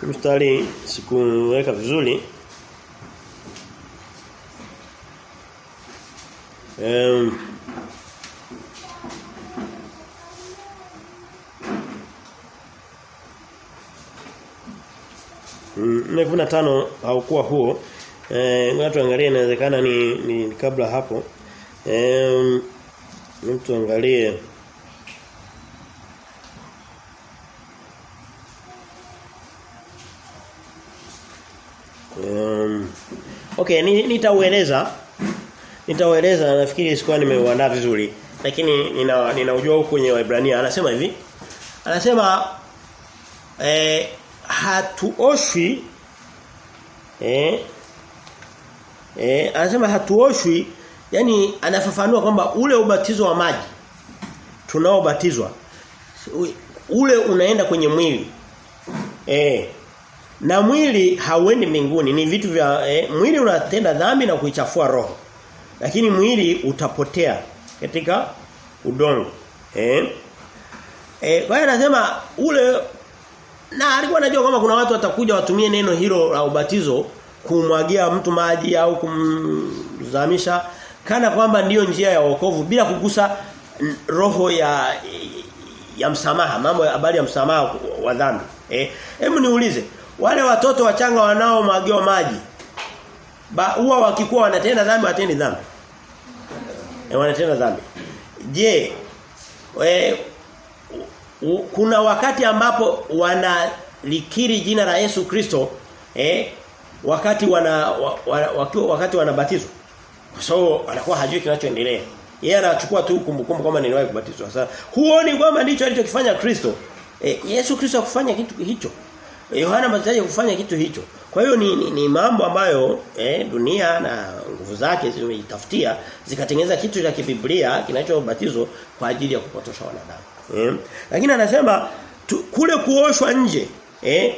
Mstari sikuweka vizuri. Um, Nekuna tano haukuwa huo. Eh, watu angalie inawezekana ni, ni kabla hapo. Eh, mtu angalie Um, okay, nitaueleza. Nitaueleza nafikiri sikuwa nimeuandaa vizuri. Lakini nina ninaujua huko kwenye Waebrania anasema hivi. Anasema eh hatuoshwi eh eh anasema hatuoshwi yani anafafanua kwamba ule ubatizo wa maji tunaobatizwa ule unaenda kwenye mwili. Eh na mwili hauendi mbinguni ni vitu vya eh, mwili unatenda dhambi na kuichafua roho. Lakini mwili utapotea katika udongo. Eh? Eh, kwa hiyo anasema ule na alikuwa anajua kwamba kuna watu watakuja watumie neno hilo la ubatizo kumwagia mtu maji au kumzamisha kana kwamba ndiyo njia ya wokovu bila kugusa roho ya ya msamaha, mambo ya habari ya msamaha wa dhambi. Eh, hebu niulize, wale watoto wachanga wanao wanaomwagiwa maji ba huwa wakikuwa wanatenda dhambi watendi dhambi. E, wanatenda dhambi. Je we, u, kuna wakati ambapo wanalikiri jina la Yesu Kristo eh wakati wana wa, wa, wakati wanabatizwa? Kwa sababu anakuwa hajui kinachoendelea. Yeye anachukua tu kumbukumbu kwamba niliwahi kubatizwa. Sasa huoni kwamba ndicho alichokifanya Kristo? Eh, Yesu Kristo akufanya kitu hicho Yohana Mbatizaji kufanya kitu hicho. Kwa hiyo ni, ni, ni mambo ambayo eh, dunia na nguvu zake zimejitafutia zikatengeneza kitu cha kibiblia kinachobatizo kwa ajili ya kupotosha wanadamu. Eh? Lakini anasema tu, kule kuoshwa nje eh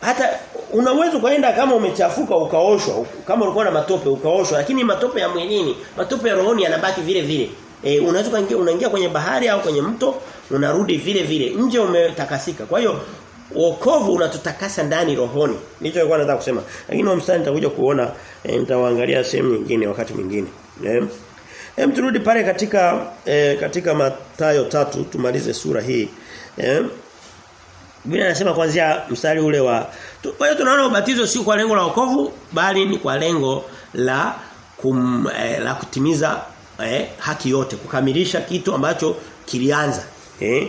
hata unaweza kaenda kama umechafuka ukaoshwa kama ulikuwa na matope ukaoshwa lakini matope ya mwilini matope ya rohoni yanabaki vile vile e, unaweza unaingia kwenye bahari au kwenye mto unarudi vile vile nje umetakasika kwa hiyo wokovu unatutakasa ndani rohoni. Ndicho nilikuwa nataka kusema. Lakini mstari nitakuja kuona e, sehemu nyingine wakati mwingine. Eh. Hem turudi pale katika e, katika Mathayo tatu tumalize sura hii. Eh. Biblia inasema kuanzia mstari ule wa kwa hiyo tunaona ubatizo si kwa lengo la wokovu bali ni kwa lengo la kum, eh, la kutimiza eh, haki yote, kukamilisha kitu ambacho kilianza. Eh?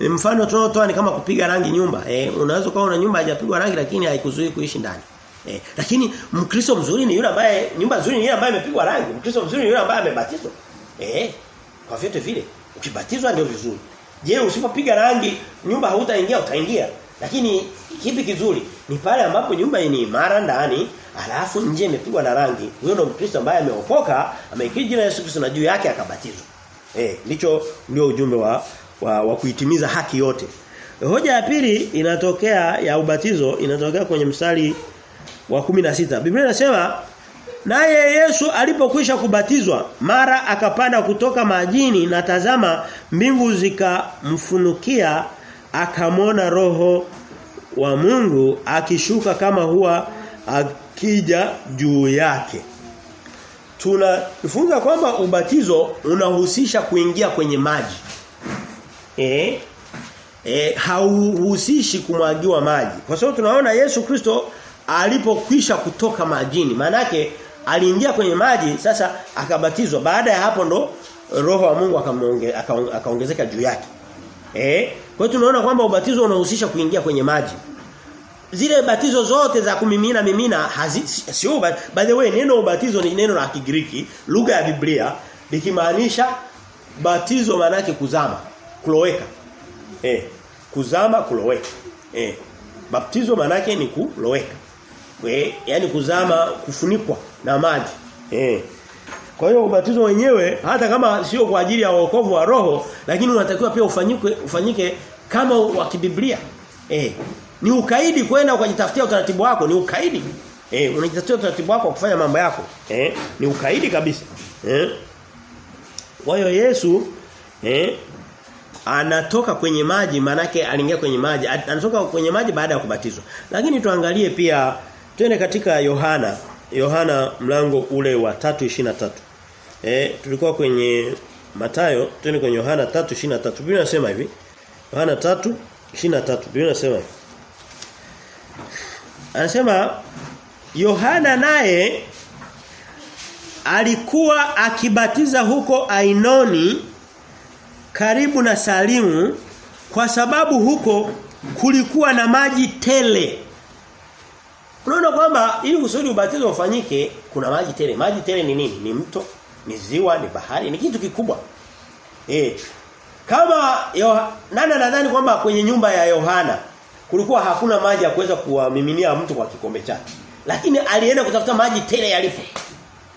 Mfano tunaotoa ni kama kupiga rangi nyumba. Eh, unaweza kuwa una nyumba haijapigwa rangi lakini haikuzuii kuishi ndani. Eh, lakini Mkristo mzuri ni yule ambaye nyumba nzuri ni yule ambaye imepigwa rangi. Mkristo mzuri ni yule ambaye amebatizwa. Eh, kwa vyote vile ukibatizwa ndio vizuri. Je, usipopiga rangi nyumba hautaingia utaingia. Lakini kipi kizuri? Ni pale ambapo nyumba ni imara ndani, alafu nje imepigwa na rangi. Huyo ndio Mkristo ambaye ameokoka, ameikiri jina Yesu Kristo na juu yake akabatizwa. Eh, ndicho ndio ujumbe wa wa, wa kuitimiza haki yote. Hoja ya pili inatokea ya ubatizo inatokea kwenye mstari wa 16. Biblia inasema naye Yesu alipokwisha kubatizwa mara akapanda kutoka majini na tazama mbingu zikamfunukia akamwona roho wa Mungu akishuka kama huwa akija juu yake. Tunafunza kwamba ubatizo unahusisha kuingia kwenye maji. Eh? E, hauhusishi kumwagiwa maji. Kwa sababu tunaona Yesu Kristo alipokwisha kutoka majini. Maana aliingia kwenye maji sasa akabatizwa. Baada ya hapo ndo roho wa Mungu akaongezeka juu yake. Eh? Kwa hiyo tunaona kwamba ubatizo unahusisha kuingia kwenye maji. Zile batizo zote za kumimina mimina sio by the way neno ubatizo ni neno la Kigiriki, lugha ya Biblia likimaanisha batizo maana kuzama, kuloweka. Eh, kuzama kuloweka. Eh. Baptizo maana yake ni kuloweka. Eh, yani kuzama kufunikwa na maji. Eh. Kwa hiyo ubatizo wenyewe hata kama sio kwa ajili ya wokovu wa roho lakini unatakiwa pia ufanyike ufanyike kama wa kibiblia. Eh. Ni ukaidi kwenda ukajitafutia utaratibu wako, ni ukaidi. Eh, unajitafutia utaratibu wako kufanya mambo yako. Eh, ni ukaidi kabisa. Eh. Kwa hiyo Yesu eh anatoka kwenye maji manake aliingia kwenye maji anatoka kwenye maji baada ya kubatizwa. Lakini tuangalie pia twende katika Yohana Yohana mlango ule wa 3:23 eh tulikuwa kwenye Matayo twende kwenye Yohana 3:23 Biblia inasema hivi Yohana 3:23 Biblia inasema Anasema Yohana naye alikuwa akibatiza huko Ainoni karibu na Salimu kwa sababu huko kulikuwa na maji tele. Unaona kwamba ili kusudi ubatizo ufanyike kuna maji tele. Maji tele ni nini? Ni mto, ni ziwa, ni bahari, ni kitu kikubwa. Eh. Kama nani nadhani kwamba kwenye nyumba ya Yohana kulikuwa hakuna maji ya kuweza kuwamiminia mtu kwa kikombe chake. Lakini alienda kutafuta maji tele yalipo.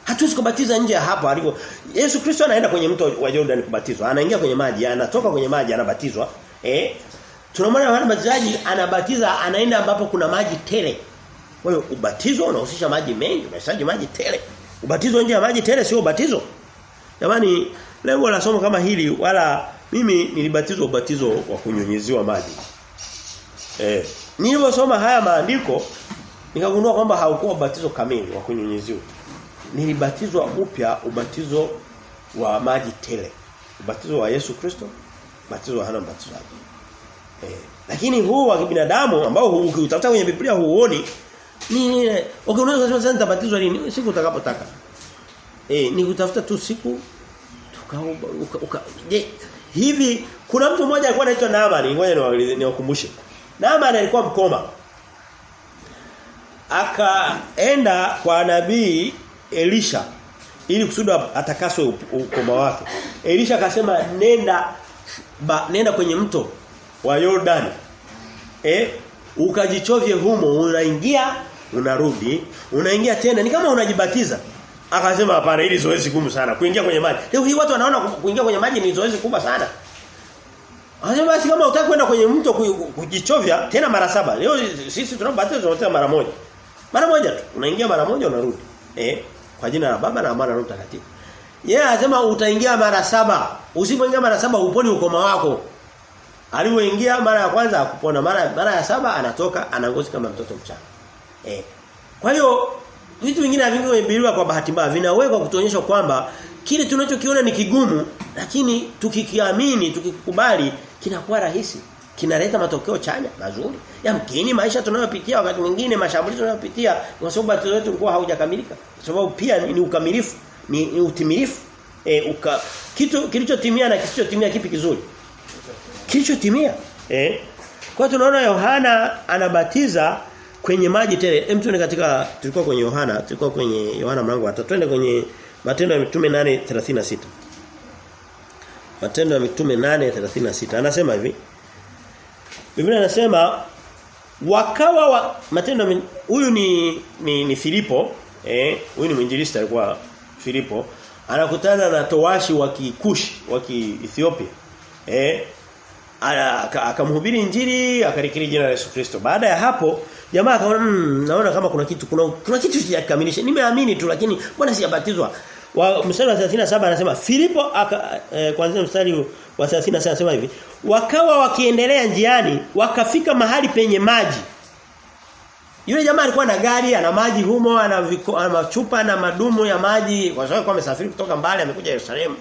Hatuwezi kubatiza nje ya hapo alipo. Yesu Kristo anaenda kwenye mto wa Jordan kubatizwa. Anaingia kwenye maji, anatoka kwenye maji, anabatizwa. Eh? Tunamwona Yohana Mbatizaji anabatiza anaenda ambapo kuna maji tele. Kwa hiyo ubatizo unahusisha maji mengi, unahitaji maji tele. Ubatizo nje ya maji tele sio ubatizo. Jamani, lengo la somo kama hili wala mimi nilibatizwa ubatizo wa kunyunyiziwa maji. Eh, niliposoma haya maandiko nikagundua kwamba haukuwa ubatizo kamili wa kunyunyiziwa nilibatizwa upya ubatizo wa maji tele. Ubatizo wa Yesu Kristo, ubatizo wa Hana Mbatizaji. Eh, lakini huu wa binadamu ambao ukiutafuta kwenye Biblia huoni ni okay unaweza kusema sasa nitabatizwa lini? Siku utakapotaka. Eh, ni kutafuta tu siku tuka je hivi kuna mtu mmoja alikuwa anaitwa Naaman ngoja niwakumbushe. Naaman alikuwa mkoma. Akaenda kwa nabii Elisha ili kusudi atakaswe ukoma wake. Elisha akasema nenda ba, nenda kwenye mto wa Jordan. Eh ukajichovye humo unaingia unarudi unaingia tena ni kama unajibatiza. Akasema hapana hili zoezi gumu sana kuingia kwenye maji. Leo hii watu wanaona kuingia kwenye maji ni zoezi kubwa sana. Anasema basi kama utaki kwenda kwenye mto kujichovya tena mara saba. Leo sisi tunabatiza tunataka mara moja. Mara moja tu. Unaingia mara moja unarudi. Eh kwa jina la Baba na Mwana na Mtakatifu. Yeye yeah, anasema utaingia mara saba. Usipoingia mara saba uponi ukoma wako. Alipoingia mara ya kwanza akupona, mara mara ya saba anatoka anangozi kama mtoto mchanga. Eh. Kwa hiyo vitu vingine havingewebiriwa kwa bahati mbaya vinawekwa kutuonyesha kwamba kile tunachokiona ni kigumu lakini tukikiamini tukikubali kinakuwa rahisi kinaleta matokeo chanya mazuri. Yamkini maisha tunayopitia wakati mwingine mashambulizi tunayopitia kwa sababu batizo wetu ulikuwa haujakamilika. Kwa sababu pia ni, ni ukamilifu, ni, ni utimilifu. E, uka, kitu kilichotimia na kisichotimia kipi kizuri? Kilichotimia. Eh? Kwa tunaona Yohana anabatiza kwenye maji tele. Hem tu katika tulikuwa kwenye Yohana, tulikuwa kwenye Yohana mlango wa 3. Twende kwenye Matendo ya Mitume 8:36. Matendo ya Mitume 8:36. Anasema hivi. Biblia inasema wakawa wa, matendo huyu ni ni, ni Filipo eh huyu ni mwinjilisti alikuwa Filipo anakutana na towashi wa Kikushi wa Ethiopia eh akamhubiri injili akarikiri jina la Yesu Kristo. Baada ya hapo jamaa akaona mmm, naona kama kuna kitu kuna kuna kitu sijakamilisha. Nimeamini tu lakini mbona sijabatizwa? Wa mstari wa 37 anasema Filipo aka eh, kuanzia mstari wa 30 anasema hivi, wakawa wakiendelea njiani, wakafika mahali penye maji. Yule jamaa alikuwa na gari, ana maji humo, ana, machupa na madumu ya maji kwa sababu amesafiri kutoka mbali amekuja Yerusalemu.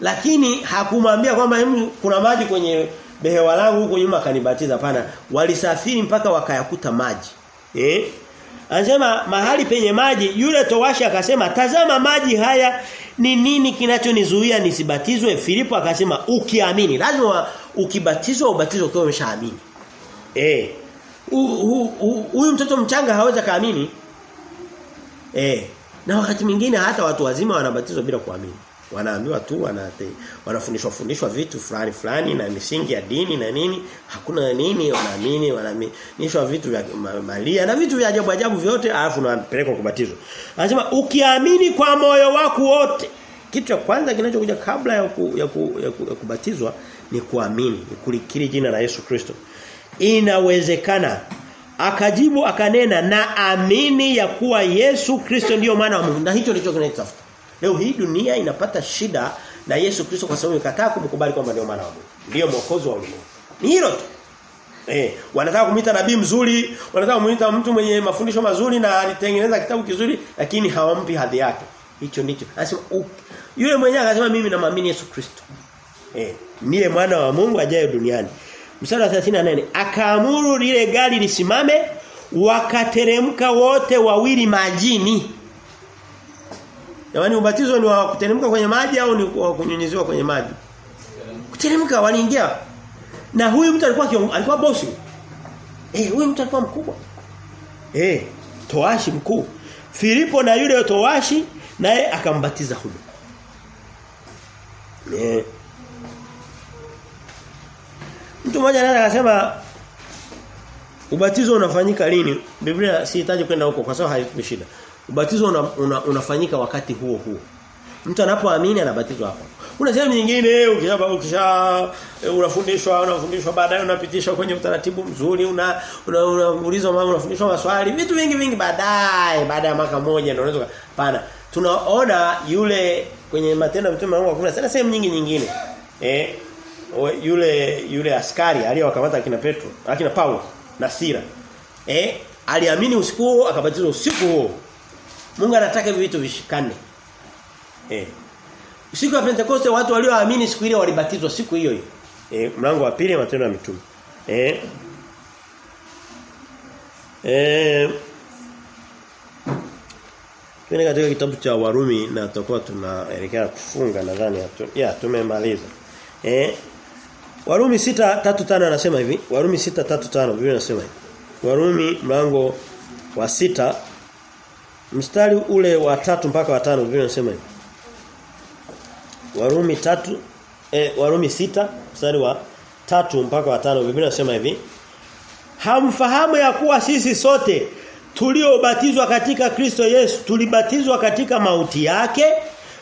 Lakini hakumwambia kwamba kuna maji kwenye behewa langu huko nyuma akanibatiza pana Walisafiri mpaka wakayakuta maji. Eh? Anasema mahali penye maji yule towashi akasema tazama maji haya ni nini kinachonizuia nisibatizwe? Filipo akasema ukiamini lazima ukibatizwa ubatizwe ukiwa umeshaamini. Eh. Huyu mtoto mchanga haweza kaamini. Eh. Na wakati mwingine hata watu wazima wanabatizwa bila kuamini. Wanaambiwa tu wanate, wanafundishwa fundishwa vitu fulani fulani na misingi ya dini na nini, hakuna nini wanaamini, wanaamishwa vitu vya malia na vitu vya ajabu ajabu vyote alafu unapelekwa kubatizwa. Anasema ukiamini kwa moyo wako wote. Kitu cha kwanza kinachokuja kabla ya, ku, ya, ku, ya, ku, ya kubatizwa ni kuamini, ni kulikiri jina la Yesu Kristo. Inawezekana akajibu akanena na amini ya kuwa Yesu Kristo ndio maana wa Mungu. Na hicho ndicho kinachotafuta. Leo hii dunia inapata shida na Yesu Kristo kwa sababu imekataa kumkubali kwamba ndio maana wa Mungu. Ndio mwokozi wa ulimwengu. Ni hilo tu. Eh, wanataka kumuita nabii mzuri, wanataka kumuita mtu mwenye mafundisho mazuri na alitengeneza kitabu kizuri lakini hawampi hadhi yake. Hicho ndicho. Anasema yule mwenyewe akasema mimi namwamini Yesu Kristo. Eh, niye mwana wa Mungu ajaye duniani. Mstari wa 38 akaamuru lile gari lisimame wakateremka wote wawili majini. Jamani ubatizo ni wa kuteremka kwenye maji au ni wa kunyunyiziwa kwenye maji? Kuteremka waliingia. Na huyu mtu alikuwa kion, alikuwa bosi. Eh huyu mtu alikuwa mkubwa. Eh toashi mkuu. Filipo na yule toashi naye akambatiza huyo. Eh Mtu mmoja naye akasema ubatizo unafanyika lini? Biblia sihitaji kwenda huko kwa sababu haikushida. shida. Ubatizo una, una, unafanyika wakati huo huo. Mtu anapoamini anabatizwa hapo. Kuna sehemu nyingine ukisha ukisha unafundishwa unafundishwa baadaye unapitishwa kwenye utaratibu mzuri una unaulizwa una, una unafundishwa maswali vitu vingi vingi baadaye baada ya mwaka mmoja ndio unaweza pana tunaona yule kwenye matendo ya mtume wa 10 sana sehemu nyingi nyingine eh yule yule askari aliyowakamata akina Petro akina Paulo na Sila eh aliamini usiku huo akabatizwa usiku huo Mungu anataka hivi vitu vishikane eh Siku ya Pentekoste watu walioamini siku ile walibatizwa siku hiyo hiyo. Eh mlango wa pili matendo ya mitume. Eh Eh Tuende katika kitabu cha Warumi na tutakuwa tunaelekea kufunga nadhani ya tumemaliza. Eh Warumi 6:3-5 anasema hivi. Warumi 6:3-5 Biblia inasema hivi. Warumi mlango wa sita mstari ule wa tatu mpaka wa tano Biblia inasema hivi. Warumi tatu eh, Warumi sita mstari wa tatu mpaka wa tano Biblia inasema hivi. Hamfahamu ya kuwa sisi sote tuliobatizwa katika Kristo Yesu tulibatizwa katika mauti yake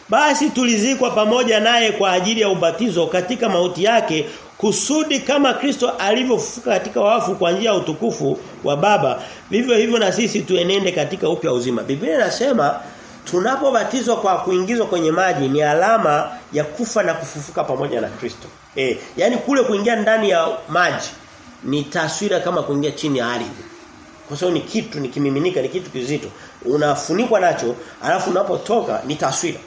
basi tulizikwa pamoja naye kwa ajili ya ubatizo katika mauti yake kusudi kama Kristo alivyofufuka katika wafu kwa njia ya utukufu wa Baba vivyo hivyo na sisi tuenende katika upya uzima. Biblia inasema tunapobatizwa kwa kuingizwa kwenye maji ni alama ya kufa na kufufuka pamoja na Kristo. Eh yani kule kuingia ndani ya maji ni taswira kama kuingia chini ya ardhi. Kwa sababu ni kitu ni kimiminika ni kitu kizito. Unafunikwa nacho alafu unapotoka ni taswira.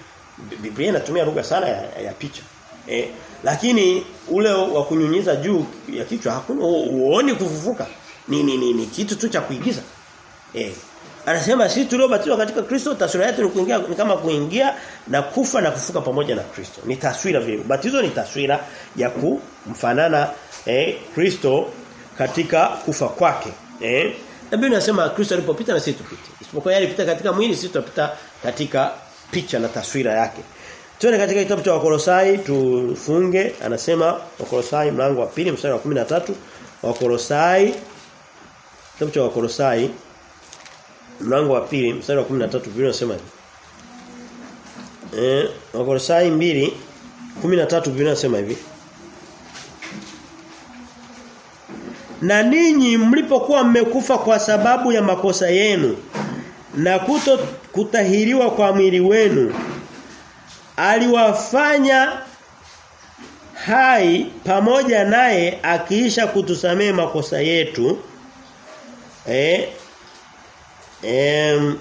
Biblia inatumia lugha sana ya, ya picha. Eh, lakini ule wa kunyunyiza juu ya kichwa hakuna uoni kufufuka. Ni ni, ni, ni kitu tu cha kuigiza. Eh. Anasema sisi tuliobatizwa katika Kristo taswira yetu ni kuingia ni kama kuingia na kufa na kufuka pamoja na Kristo. Ni taswira vile. Batizo ni taswira ya kumfanana eh Kristo katika kufa kwake. Eh? Na Biblia inasema Kristo alipopita na sisi tupite. Isipokuwa yeye alipita katika mwili sisi tutapita katika picha na taswira yake. Tuone katika kitabu cha Wakolosai tufunge anasema Wakolosai mlango wa pili mstari wa 13 Wakolosai kitabu cha Wakolosai mlango wa pili mstari wa 13 Biblia inasema hivi. Eh Wakolosai 2 13 Biblia inasema hivi. na ninyi mlipokuwa mmekufa kwa sababu ya makosa yenu na kuto kutahiriwa kwa mwili wenu aliwafanya hai pamoja naye akiisha kutusamea makosa yetu. Eh em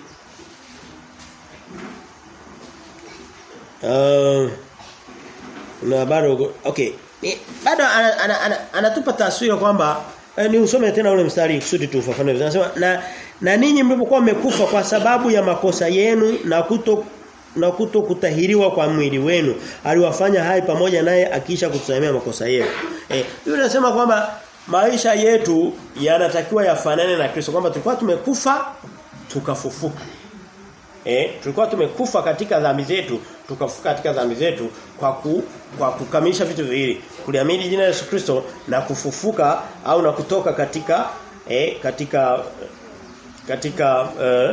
uh, na bado okay. Bado anatupa ana, ana, ana, taswira kwamba eh, ni usome tena ule mstari kusudi tuufafanue anasema na na ninyi mlipokuwa mmekufa kwa sababu ya makosa yenu na kuto na kuto kutahiriwa kwa mwili wenu. Aliwafanya hai pamoja naye akiisha kutusamea makosa yetu eh yule anasema kwamba maisha yetu yanatakiwa yafanane na Kristo kwamba tulikuwa tumekufa tukafufuka. Eh tulikuwa tumekufa katika dhambi zetu tukafufuka katika dhambi zetu kwa ku, kwa kukamilisha vitu viwili. Kuliamini jina la Yesu Kristo na kufufuka au na kutoka katika eh katika katika eh,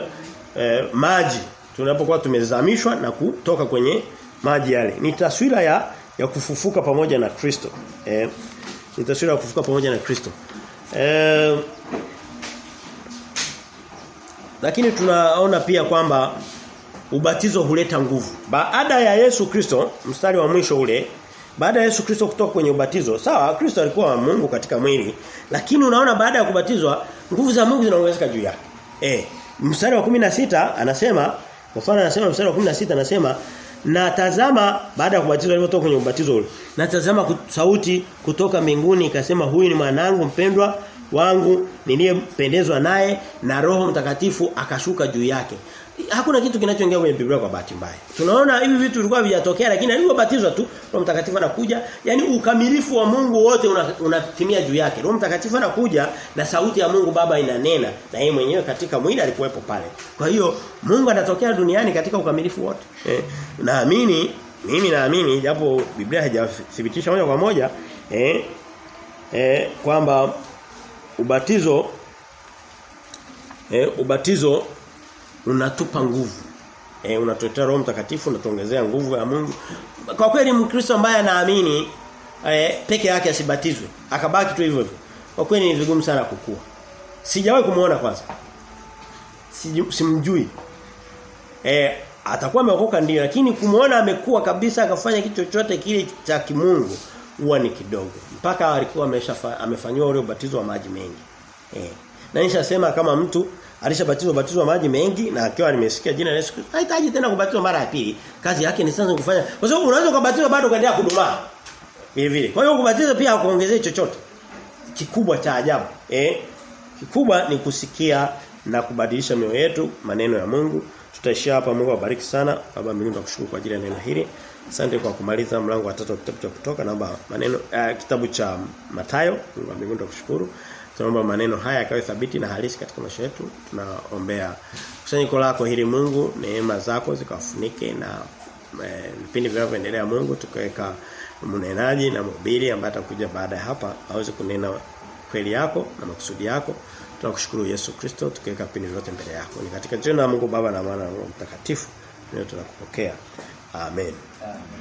eh, maji tunapokuwa tumezamishwa na kutoka kwenye maji yale. Ni taswira ya ya kufufuka pamoja na Kristo. Eh ni taswira ya kufufuka pamoja na Kristo. Eh lakini tunaona pia kwamba ubatizo huleta nguvu. Baada ya Yesu Kristo mstari wa mwisho ule baada ya Yesu Kristo kutoka kwenye ubatizo sawa Kristo alikuwa Mungu katika mwili lakini unaona baada ya kubatizwa nguvu za Mungu zinaongezeka juu yake. Eh mstari wa 16 anasema mfano anasema mstari wa 16 anasema na tazama baada ya kubatizwa alipotoka kwenye ubatizo ule na tazama sauti kutoka mbinguni ikasema huyu ni mwanangu mpendwa wangu niliyependezwa naye na Roho Mtakatifu akashuka juu yake hakuna kitu kinachoingia kwenye Biblia kwa bahati mbaya. Tunaona hivi vitu vilikuwa vijatokea lakini alipobatizwa tu Roho Mtakatifu anakuja, yani ukamilifu wa Mungu wote unatimia una juu yake. Roho Mtakatifu anakuja na sauti ya Mungu Baba inanena na yeye mwenyewe katika mwili alikuwepo pale. Kwa hiyo Mungu anatokea duniani katika ukamilifu wote. Eh, naamini mimi naamini japo Biblia haijathibitisha moja kwa moja eh, eh kwamba ubatizo eh, ubatizo unatupa nguvu. Eh unatuletea Roho Mtakatifu unatuongezea nguvu ya Mungu. Kwa kweli Mkristo ambaye anaamini eh, peke yake asibatizwe, akabaki tu hivyo hivyo. Kwa kweli ni vigumu sana kukua. Sijawahi kumuona kwanza. Simjui. Eh atakuwa ameokoka ndio lakini kumuona amekuwa kabisa akafanya kitu chochote kile cha kimungu huwa ni kidogo. Mpaka alikuwa amesha amefanywa ule ubatizo wa maji mengi. Eh. Na nishasema kama mtu alishabatizwa batizwa wa maji mengi na akiwa nimesikia jina la Yesu Kristo hahitaji tena kubatizwa mara ya pili. Kazi yake ni sasa kufanya kwa sababu unaweza kubatizwa bado kaendelea kudumaa. Vile vile. Kwa hiyo kubatizwa pia hakuongezei chochote. Kikubwa cha ajabu eh? Kikubwa ni kusikia na kubadilisha mioyo yetu maneno ya Mungu. Tutaishia hapa. Mungu awabariki sana. Baba mbinguni tunakushukuru kwa ajili ya neno hili. Asante kwa kumaliza mlango wa tatu wa kitabu cha kutoka. Naomba maneno uh, kitabu cha Matayo Mungu mbinguni tunakushukuru Tunaomba maneno haya yakawe thabiti na halisi katika maisha yetu. Tunaombea kusanyiko lako hili Mungu, neema zako zikafunike na vipindi e, vinavyoendelea Mungu tukaweka mnenaji na mhubiri ambaye atakuja baada ya hapa aweze kunena kweli yako na makusudi yako. Tunakushukuru Yesu Kristo tukiweka vipindi vyote mbele yako. Ni katika jina la Mungu Baba na Mwana na Roho Mtakatifu ndio tunakupokea. Amen. Amen.